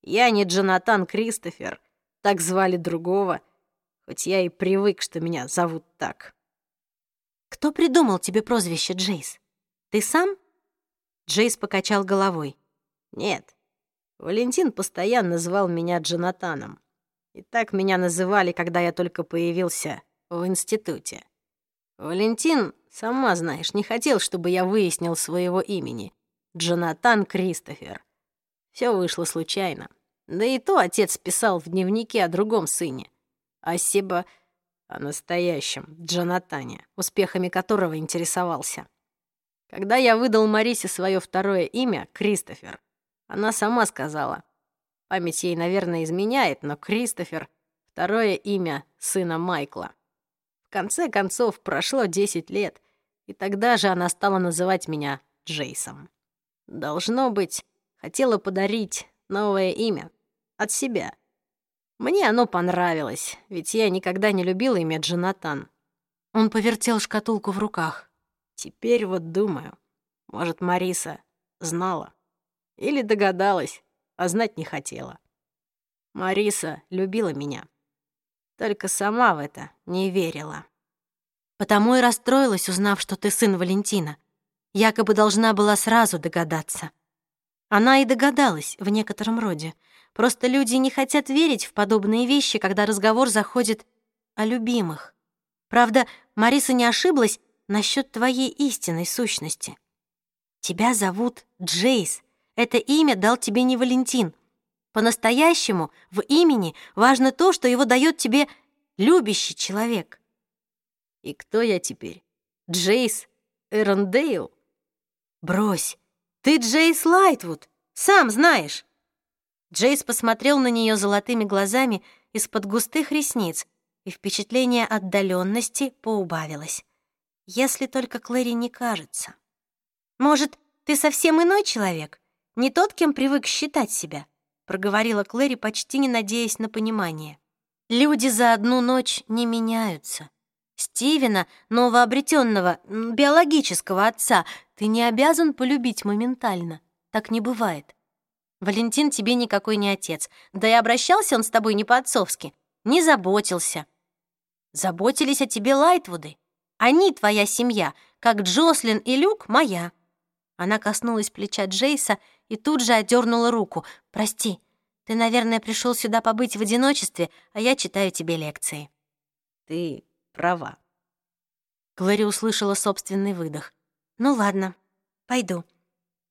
Я не Джонатан Кристофер, так звали другого, хоть я и привык, что меня зовут так. Кто придумал тебе прозвище Джейс? Ты сам? Джейс покачал головой. Нет. Валентин постоянно звал меня Джонатаном. И так меня называли, когда я только появился в институте. Валентин, сама знаешь, не хотел, чтобы я выяснил своего имени. Джонатан Кристофер. Все вышло случайно. Да и то отец писал в дневнике о другом сыне. О Себа... о настоящем, Джонатане, успехами которого интересовался. Когда я выдал Марисе свое второе имя, Кристофер, она сама сказала. Память ей, наверное, изменяет, но Кристофер — второе имя сына Майкла. В конце концов, прошло 10 лет, и тогда же она стала называть меня Джейсом. Должно быть, хотела подарить новое имя от себя. Мне оно понравилось, ведь я никогда не любил имя Джонатан. Он повертел шкатулку в руках. Теперь вот думаю, может, Мариса знала. Или догадалась, а знать не хотела. Мариса любила меня. Только сама в это не верила. Потому и расстроилась, узнав, что ты сын Валентина якобы должна была сразу догадаться. Она и догадалась в некотором роде. Просто люди не хотят верить в подобные вещи, когда разговор заходит о любимых. Правда, Мариса не ошиблась насчет твоей истинной сущности. Тебя зовут Джейс. Это имя дал тебе не Валентин. По-настоящему в имени важно то, что его дает тебе любящий человек. И кто я теперь? Джейс Эрондейл? «Брось! Ты Джейс Лайтвуд! Сам знаешь!» Джейс посмотрел на нее золотыми глазами из-под густых ресниц, и впечатление отдаленности поубавилось. Если только Клэри не кажется. «Может, ты совсем иной человек? Не тот, кем привык считать себя?» проговорила Клэри, почти не надеясь на понимание. «Люди за одну ночь не меняются. Стивена, новообретенного, биологического отца, ты не обязан полюбить моментально. Так не бывает. Валентин тебе никакой не отец. Да и обращался он с тобой не по-отцовски. Не заботился. Заботились о тебе Лайтвуды. Они твоя семья, как Джослин и Люк моя. Она коснулась плеча Джейса и тут же отдернула руку. «Прости, ты, наверное, пришел сюда побыть в одиночестве, а я читаю тебе лекции». «Ты права». Глори услышала собственный выдох. «Ну ладно, пойду».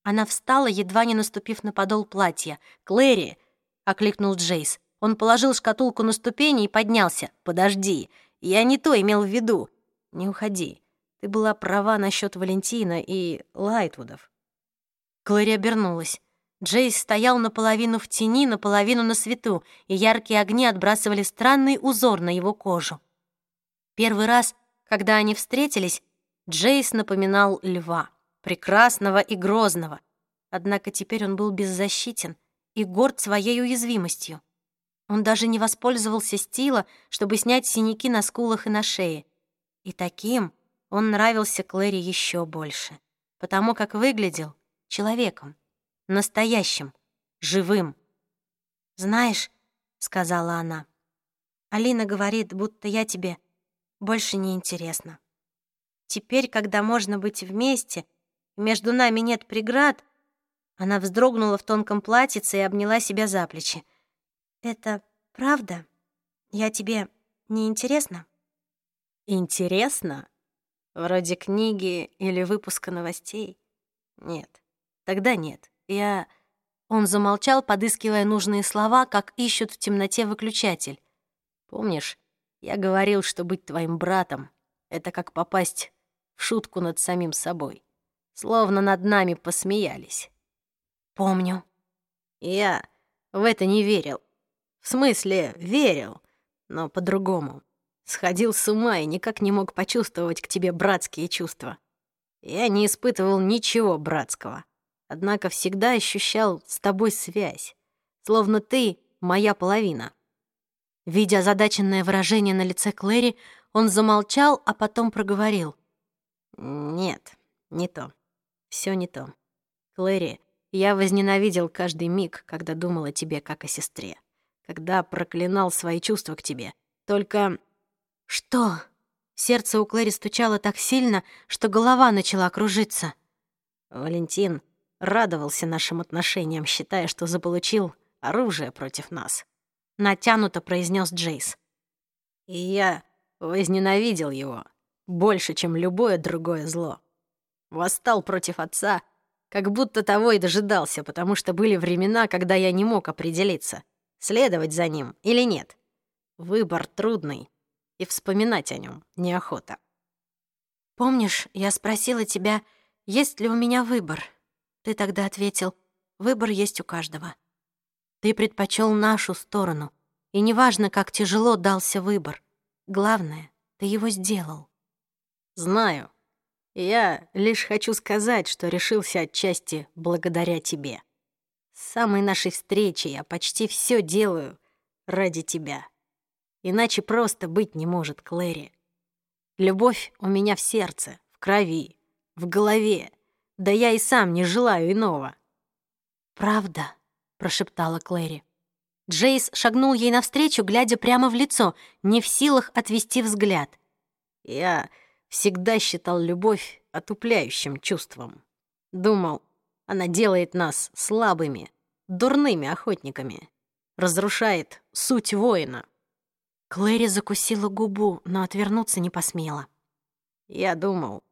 Она встала, едва не наступив на подол платья. «Клэри!» — окликнул Джейс. Он положил шкатулку на ступени и поднялся. «Подожди, я не то имел в виду. Не уходи. Ты была права насчет Валентина и Лайтвудов». Клэри обернулась. Джейс стоял наполовину в тени, наполовину на свету, и яркие огни отбрасывали странный узор на его кожу. Первый раз, когда они встретились, Джейс напоминал льва, прекрасного и грозного. Однако теперь он был беззащитен и горд своей уязвимостью. Он даже не воспользовался стила, чтобы снять синяки на скулах и на шее. И таким он нравился Клэри еще больше, потому как выглядел человеком, настоящим, живым. «Знаешь», — сказала она, — «Алина говорит, будто я тебе больше не интересна. Теперь, когда можно быть вместе, между нами нет преград, она вздрогнула в тонком платьице и обняла себя за плечи. «Это правда? Я тебе не интересна?» «Интересно? Вроде книги или выпуска новостей? Нет. Тогда нет. Я...» Он замолчал, подыскивая нужные слова, как ищут в темноте выключатель. «Помнишь, я говорил, что быть твоим братом — это как попасть в шутку над самим собой. Словно над нами посмеялись». «Помню». Я в это не верил. В смысле, верил, но по-другому. Сходил с ума и никак не мог почувствовать к тебе братские чувства. Я не испытывал ничего братского. Однако всегда ощущал с тобой связь. Словно ты — моя половина. Видя озадаченное выражение на лице Клэри, он замолчал, а потом проговорил. «Нет, не то. Все не то. Клэри, я возненавидел каждый миг, когда думал о тебе как о сестре. Когда проклинал свои чувства к тебе. Только... Что? Сердце у Клэри стучало так сильно, что голова начала кружиться. Валентин радовался нашим отношениям, считая, что заполучил оружие против нас. Натянуто произнес Джейс. И я возненавидел его больше, чем любое другое зло. Восстал против отца — как будто того и дожидался, потому что были времена, когда я не мог определиться, следовать за ним или нет. Выбор трудный, и вспоминать о нем неохота. «Помнишь, я спросила тебя, есть ли у меня выбор?» Ты тогда ответил, «Выбор есть у каждого». Ты предпочел нашу сторону, и неважно, как тяжело дался выбор. Главное, ты его сделал. Знаю, я лишь хочу сказать, что решился отчасти благодаря тебе. С самой нашей встречи я почти все делаю ради тебя. Иначе просто быть не может, Клэри. Любовь у меня в сердце, в крови, в голове. Да я и сам не желаю иного. «Правда?» — прошептала Клэри. Джейс шагнул ей навстречу, глядя прямо в лицо, не в силах отвести взгляд. «Я всегда считал любовь отупляющим чувством. Думал, она делает нас слабыми, дурными охотниками, разрушает суть воина. Клэри закусила губу, но отвернуться не посмела. Я думал,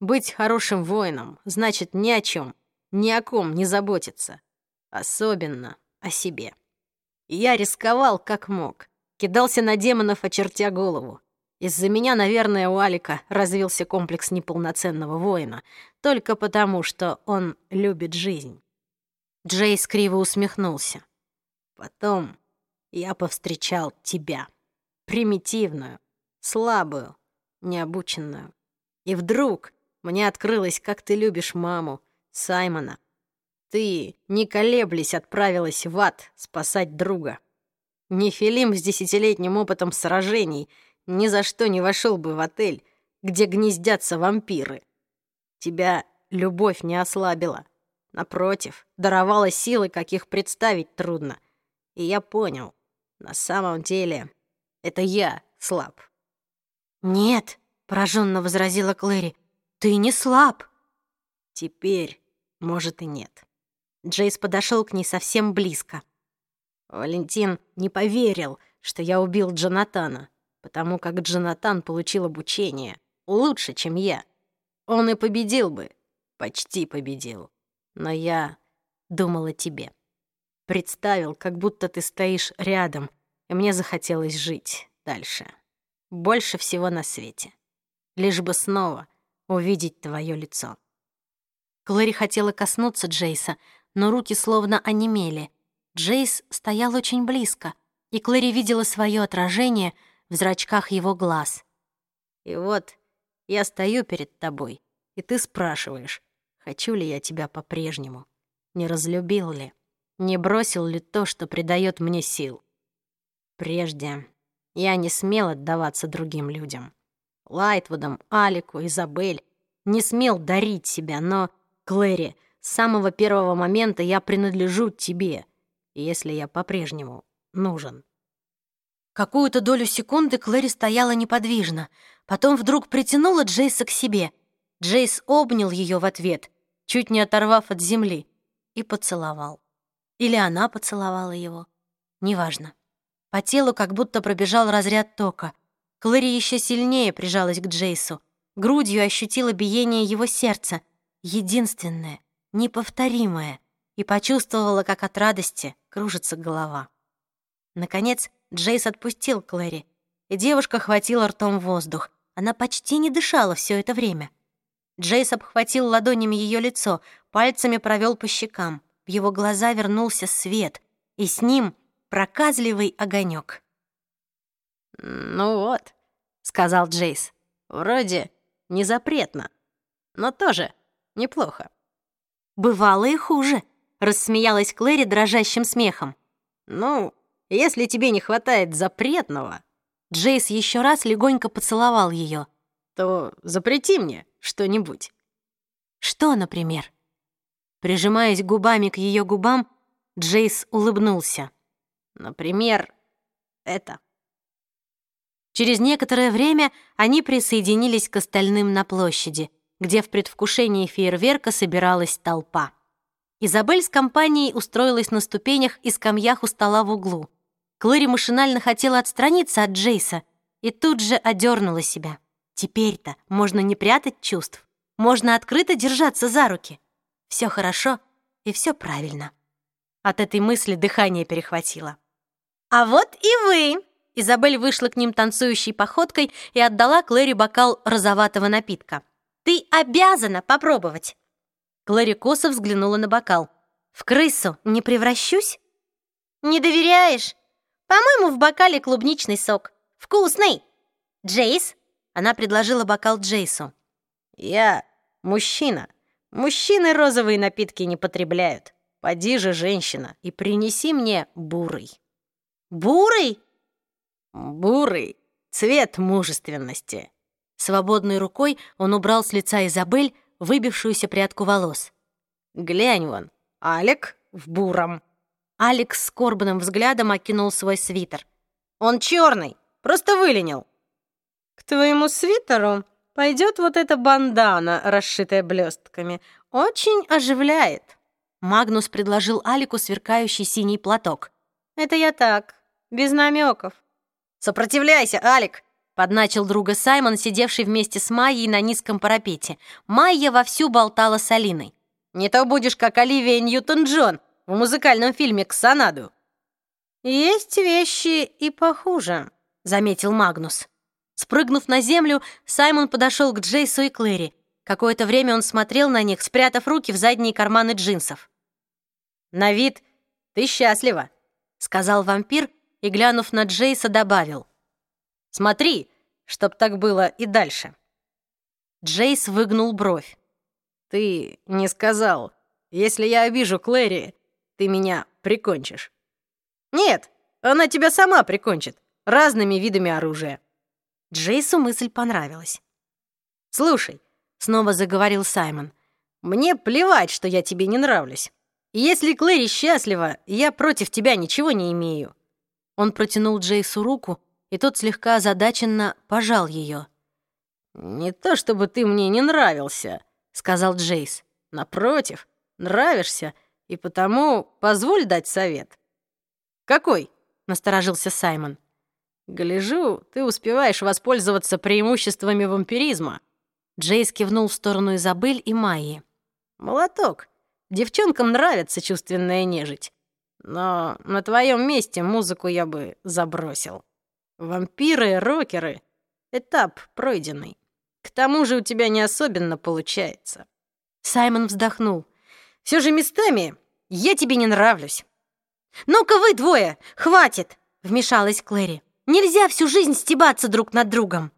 быть хорошим воином значит ни о чем, ни о ком не заботиться, особенно о себе. Я рисковал как мог, кидался на демонов, очертя голову, из-за меня, наверное, у Алика развился комплекс неполноценного воина, только потому, что он любит жизнь. Джейс криво усмехнулся. Потом я повстречал тебя. Примитивную, слабую, необученную. И вдруг мне открылось, как ты любишь маму, Саймона. Ты, не колеблясь, отправилась в ад спасать друга. Нефилим с десятилетним опытом сражений — ни за что не вошел бы в отель, где гнездятся вампиры. Тебя любовь не ослабила. Напротив, даровала силы, каких представить трудно. И я понял, на самом деле, это я слаб. «Нет», — пораженно возразила Клэри, — «ты не слаб». «Теперь, может, и нет». Джейс подошел к ней совсем близко. Валентин не поверил, что я убил Джонатана потому как Джонатан получил обучение лучше, чем я. Он и победил бы, почти победил. Но я думал о тебе. Представил, как будто ты стоишь рядом, и мне захотелось жить дальше. Больше всего на свете. Лишь бы снова увидеть твое лицо. Клэри хотела коснуться Джейса, но руки словно онемели. Джейс стоял очень близко, и Клэри видела свое отражение — в зрачках его глаз. «И вот я стою перед тобой, и ты спрашиваешь, хочу ли я тебя по-прежнему. не разлюбил ли, не бросил ли то, что придает мне сил. Прежде я не смел отдаваться другим людям. Лайтвудам, Алику, Изабель. Не смел дарить себя, но, Клэри, с самого первого момента я принадлежу тебе, если я по-прежнему нужен. Какую-то долю секунды Клэри стояла неподвижно, потом вдруг притянула Джейса к себе. Джейс обнял ее в ответ, чуть не оторвав от земли, и поцеловал. Или она поцеловала его. Неважно. По телу как будто пробежал разряд тока. Клэри еще сильнее прижалась к Джейсу. Грудью ощутила биение его сердца. Единственное, неповторимое. И почувствовала, как от радости кружится голова. Наконец, Джейс отпустил Клэри, и девушка хватила ртом воздух. Она почти не дышала все это время. Джейс обхватил ладонями ее лицо, пальцами провел по щекам. В его глаза вернулся свет, и с ним проказливый огонек. «Ну вот», — сказал Джейс, — «вроде не запретно, но тоже неплохо». «Бывало и хуже», — рассмеялась Клэри дрожащим смехом. «Ну, если тебе не хватает запретного...» Джейс еще раз легонько поцеловал ее. «То запрети мне что-нибудь». «Что, например?» Прижимаясь губами к ее губам, Джейс улыбнулся. Например, это. Через некоторое время они присоединились к остальным на площади, где в предвкушении фейерверка собиралась толпа. Изабель с компанией устроилась на ступенях и скамьях у стола в углу. Клэри машинально хотела отстраниться от Джейса и тут же одернула себя. Теперь-то можно не прятать чувств, можно открыто держаться за руки. Все хорошо и все правильно. От этой мысли дыхание перехватило. «А вот и вы!» Изабель вышла к ним танцующей походкой и отдала Клэри бокал розоватого напитка. «Ты обязана попробовать!» Клэри косо взглянула на бокал. «В крысу не превращусь?» «Не доверяешь? По-моему, в бокале клубничный сок. Вкусный!» «Джейс?» Она предложила бокал Джейсу. «Я мужчина. Мужчины розовые напитки не потребляют. Поди же, женщина, и принеси мне бурый». Бурый? Бурый. Цвет мужественности. Свободной рукой он убрал с лица Изабель выбившуюся прядку волос. Глянь вон, Алек в буром. Алекс скорбным взглядом окинул свой свитер. Он черный, просто выленил. К твоему свитеру пойдет вот эта бандана, расшитая блестками. Очень оживляет. Магнус предложил Алику сверкающий синий платок. Это я так, без намеков. «Сопротивляйся, Алик!» Подначил друга Саймон, сидевший вместе с Майей на низком парапете. Майя вовсю болтала с Алиной. «Не то будешь, как Оливия Ньютон-Джон в музыкальном фильме «Ксанаду». «Есть вещи и похуже», — заметил Магнус. Спрыгнув на землю, Саймон подошел к Джейсу и Клэри. Какое-то время он смотрел на них, спрятав руки в задние карманы джинсов. «На вид ты счастлива», — сказал вампир, и, глянув на Джейса, добавил. «Смотри, чтоб так было и дальше». Джейс выгнул бровь. «Ты не сказал, если я обижу Клэри, ты меня прикончишь». «Нет, она тебя сама прикончит, разными видами оружия». Джейсу мысль понравилась. «Слушай», — снова заговорил Саймон, «мне плевать, что я тебе не нравлюсь. Если Клэри счастлива, я против тебя ничего не имею. Он протянул Джейсу руку, и тот слегка озадаченно пожал ее. «Не то чтобы ты мне не нравился», — сказал Джейс. «Напротив, нравишься, и потому позволь дать совет». «Какой?» — насторожился Саймон. «Гляжу, ты успеваешь воспользоваться преимуществами вампиризма». Джейс кивнул в сторону Изабель и Майи. «Молоток. Девчонкам нравится чувственная нежить. Но на твоем месте музыку я бы забросил. Вампиры, рокеры — этап пройденный. К тому же у тебя не особенно получается. Саймон вздохнул. Все же местами я тебе не нравлюсь. «Ну-ка вы двое, хватит!» — вмешалась Клэри. «Нельзя всю жизнь стебаться друг над другом!»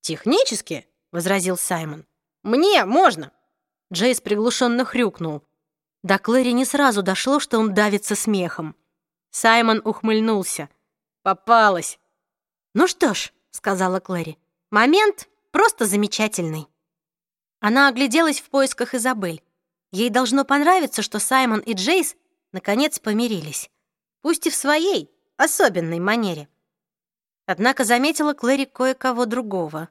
«Технически?» — возразил Саймон. «Мне можно!» Джейс приглушенно хрюкнул. До Клэри не сразу дошло, что он давится смехом. Саймон ухмыльнулся. «Попалась!» «Ну что ж», — сказала Клэри, — «момент просто замечательный». Она огляделась в поисках Изабель. Ей должно понравиться, что Саймон и Джейс наконец помирились. Пусть и в своей, особенной манере. Однако заметила Клэри кое-кого другого.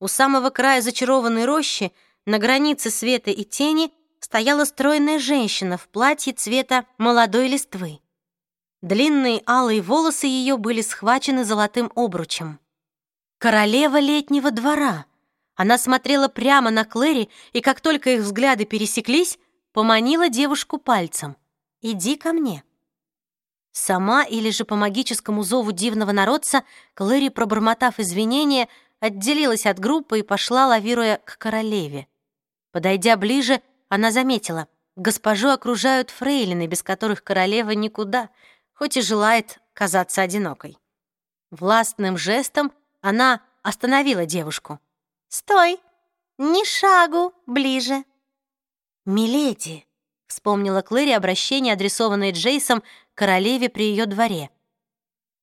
У самого края зачарованной рощи, на границе света и тени, стояла стройная женщина в платье цвета молодой листвы. Длинные алые волосы ее были схвачены золотым обручем. Королева летнего двора. Она смотрела прямо на Клэри, и как только их взгляды пересеклись, поманила девушку пальцем. «Иди ко мне». Сама или же по магическому зову дивного народца, Клэри, пробормотав извинения, отделилась от группы и пошла, лавируя к королеве. Подойдя ближе, она заметила, госпожу окружают фрейлины, без которых королева никуда, хоть и желает казаться одинокой. Властным жестом она остановила девушку. «Стой! Ни шагу ближе!» «Миледи!» — вспомнила Клэри обращение, адресованное Джейсом королеве при ее дворе.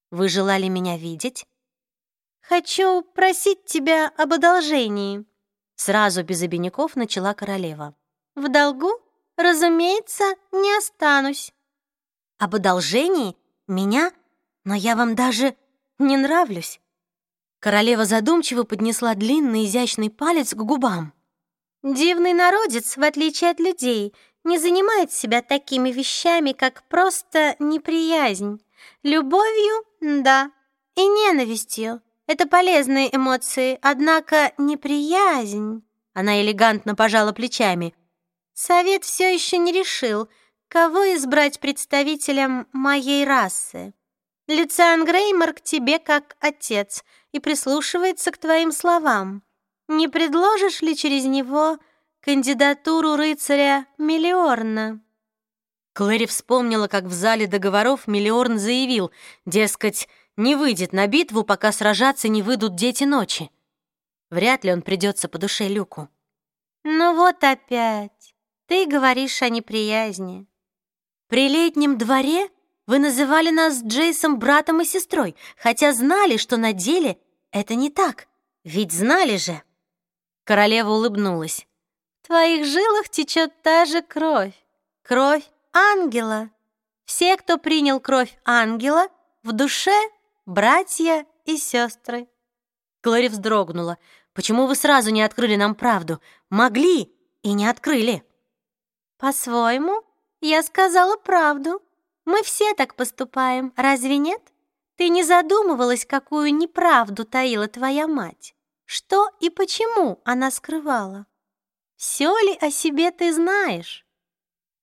«Вы желали меня видеть?» «Хочу просить тебя об одолжении», — сразу без обиняков начала королева. В долгу, разумеется, не останусь. Об одолжении? Меня? Но я вам даже не нравлюсь. Королева задумчиво поднесла длинный изящный палец к губам. Дивный народец, в отличие от людей, не занимает себя такими вещами, как просто неприязнь. Любовью — да, и ненавистью. Это полезные эмоции, однако неприязнь... Она элегантно пожала плечами. Совет все еще не решил, кого избрать представителем моей расы. Люциан Греймор к тебе как отец и прислушивается к твоим словам. Не предложишь ли через него кандидатуру рыцаря Миллиорна?» Клэри вспомнила, как в зале договоров Миллиорн заявил, дескать, не выйдет на битву, пока сражаться не выйдут дети ночи. Вряд ли он придется по душе Люку. «Ну вот опять. Ты говоришь о неприязни. При летнем дворе вы называли нас с Джейсом братом и сестрой, хотя знали, что на деле это не так. Ведь знали же. Королева улыбнулась. В твоих жилах течет та же кровь. Кровь ангела. Все, кто принял кровь ангела, в душе братья и сестры. Глори вздрогнула. Почему вы сразу не открыли нам правду? Могли и не открыли. «По-своему, я сказала правду. Мы все так поступаем, разве нет? Ты не задумывалась, какую неправду таила твоя мать? Что и почему она скрывала? Все ли о себе ты знаешь?»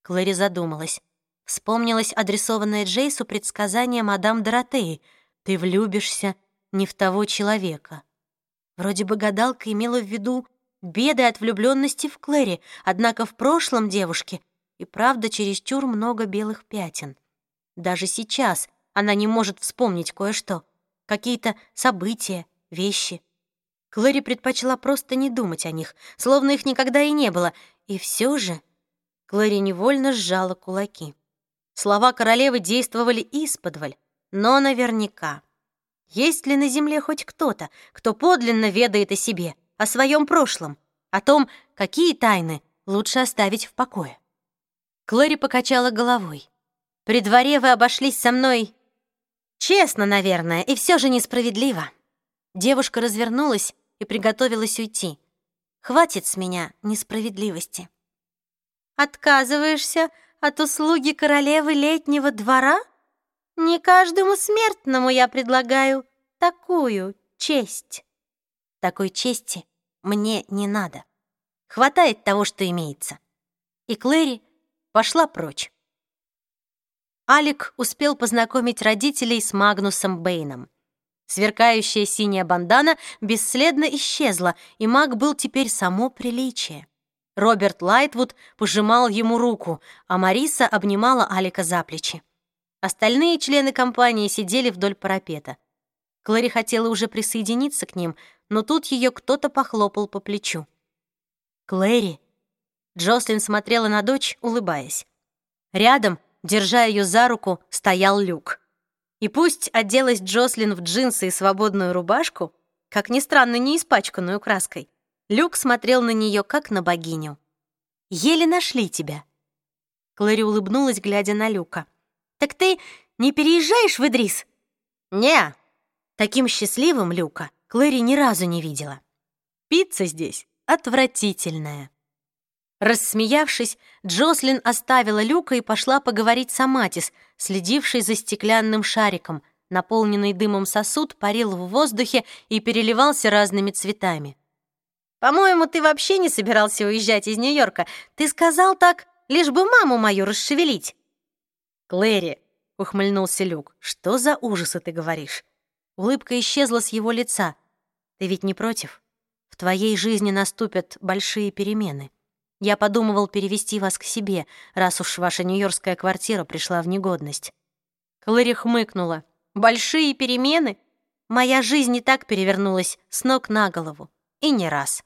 Клэри задумалась. Вспомнилось адресованное Джейсу предсказание мадам Доротеи. «Ты влюбишься не в того человека». Вроде бы гадалка имела в виду беды от влюбленности в Клэри, однако в прошлом девушке и правда чересчур много белых пятен. Даже сейчас она не может вспомнить кое-что, какие-то события, вещи. Клэри предпочла просто не думать о них, словно их никогда и не было, и все же Клэри невольно сжала кулаки. Слова королевы действовали исподволь, но наверняка. Есть ли на земле хоть кто-то, кто подлинно ведает о себе, о своем прошлом, о том, какие тайны лучше оставить в покое. Клэри покачала головой. «При дворе вы обошлись со мной честно, наверное, и все же несправедливо». Девушка развернулась и приготовилась уйти. «Хватит с меня несправедливости». «Отказываешься от услуги королевы летнего двора? Не каждому смертному я предлагаю такую честь». Такой чести мне не надо. Хватает того, что имеется. И Клэри пошла прочь. Алик успел познакомить родителей с Магнусом Бэйном. Сверкающая синяя бандана бесследно исчезла, и маг был теперь само приличие. Роберт Лайтвуд пожимал ему руку, а Мариса обнимала Алика за плечи. Остальные члены компании сидели вдоль парапета. Клэри хотела уже присоединиться к ним, но тут ее кто-то похлопал по плечу. «Клэри!» Джослин смотрела на дочь, улыбаясь. Рядом, держа ее за руку, стоял Люк. И пусть оделась Джослин в джинсы и свободную рубашку, как ни странно, не испачканную краской, Люк смотрел на нее, как на богиню. «Еле нашли тебя». Клэри улыбнулась, глядя на Люка. «Так ты не переезжаешь в Идрис?» «Не». Таким счастливым Люка Клэри ни разу не видела. Пицца здесь отвратительная. Рассмеявшись, Джослин оставила Люка и пошла поговорить с Аматис, следившей за стеклянным шариком. Наполненный дымом сосуд парил в воздухе и переливался разными цветами. «По-моему, ты вообще не собирался уезжать из Нью-Йорка. Ты сказал так, лишь бы маму мою расшевелить». «Клэри», — ухмыльнулся Люк, — «что за ужасы ты говоришь?» Улыбка исчезла с его лица. «Ты ведь не против? В твоей жизни наступят большие перемены». Я подумывал перевести вас к себе, раз уж ваша нью-йоркская квартира пришла в негодность». Клэри хмыкнула. «Большие перемены? Моя жизнь не так перевернулась с ног на голову. И не раз».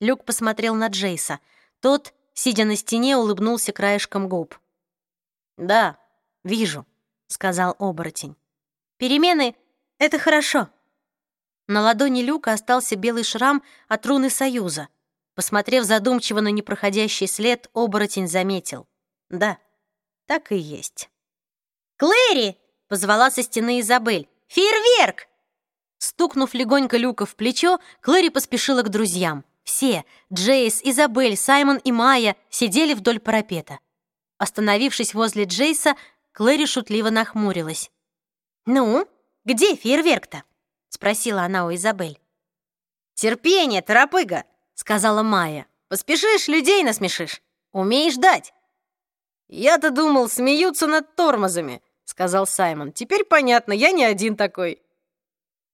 Люк посмотрел на Джейса. Тот, сидя на стене, улыбнулся краешком губ. «Да, вижу», — сказал оборотень. «Перемены — это хорошо». На ладони Люка остался белый шрам от руны Союза — Посмотрев задумчиво на непроходящий след, оборотень заметил. Да, так и есть. «Клэри!» — позвала со стены Изабель. «Фейерверк!» Стукнув легонько Люка в плечо, Клэри поспешила к друзьям. Все — Джейс, Изабель, Саймон и Майя — сидели вдоль парапета. Остановившись возле Джейса, Клэри шутливо нахмурилась. «Ну, где фейерверк-то?» — спросила она у Изабель. «Терпение, торопыга!» — сказала Майя. «Поспешишь, людей насмешишь. Умеешь дать». «Я-то думал, смеются над тормозами», — сказал Саймон. «Теперь понятно, я не один такой».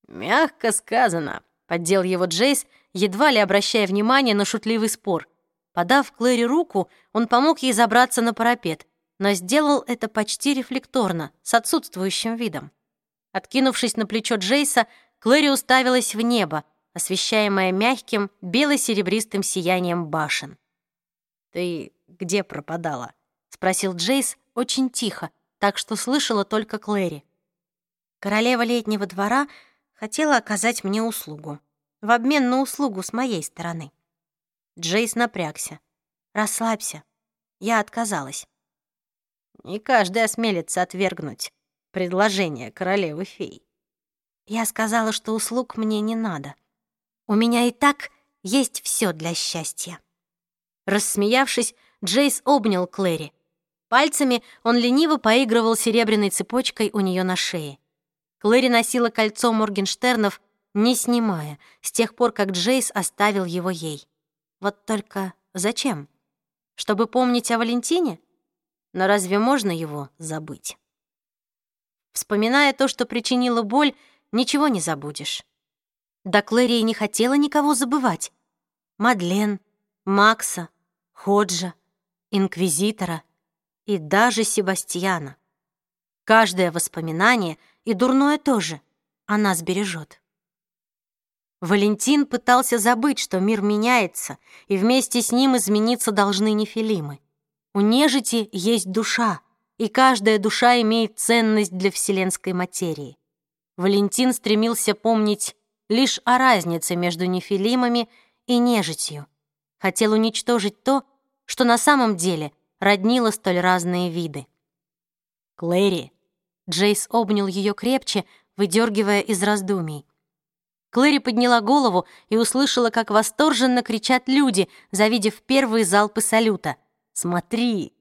«Мягко сказано», — поддел его Джейс, едва ли обращая внимание на шутливый спор. Подав Клэри руку, он помог ей забраться на парапет, но сделал это почти рефлекторно, с отсутствующим видом. Откинувшись на плечо Джейса, Клэри уставилась в небо, освещаемая мягким бело-серебристым сиянием башен. «Ты где пропадала?» — спросил Джейс очень тихо, так что слышала только Клэри. Королева летнего двора хотела оказать мне услугу. В обмен на услугу с моей стороны. Джейс напрягся. «Расслабься. Я отказалась». «Не каждый осмелится отвергнуть предложение королевы фей». Я сказала, что услуг мне не надо. У меня и так есть все для счастья». Рассмеявшись, Джейс обнял Клэри. Пальцами он лениво поигрывал серебряной цепочкой у нее на шее. Клэри носила кольцо Моргенштернов, не снимая, с тех пор, как Джейс оставил его ей. Вот только зачем? Чтобы помнить о Валентине? Но разве можно его забыть? Вспоминая то, что причинило боль, ничего не забудешь. Да Клэри не хотела никого забывать. Мадлен, Макса, Ходжа, Инквизитора и даже Себастьяна. Каждое воспоминание, и дурное тоже, она сбережет. Валентин пытался забыть, что мир меняется, и вместе с ним измениться должны нефилимы. У нежити есть душа, и каждая душа имеет ценность для вселенской материи. Валентин стремился помнить лишь о разнице между нефилимами и нежитью. Хотел уничтожить то, что на самом деле роднило столь разные виды. «Клэри!» Джейс обнял ее крепче, выдергивая из раздумий. Клэри подняла голову и услышала, как восторженно кричат люди, завидев первые залпы салюта. «Смотри!»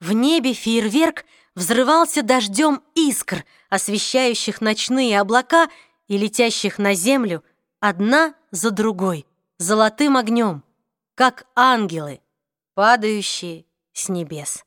В небе фейерверк взрывался дождем искр, освещающих ночные облака и летящих на землю одна за другой, золотым огнем, как ангелы, падающие с небес.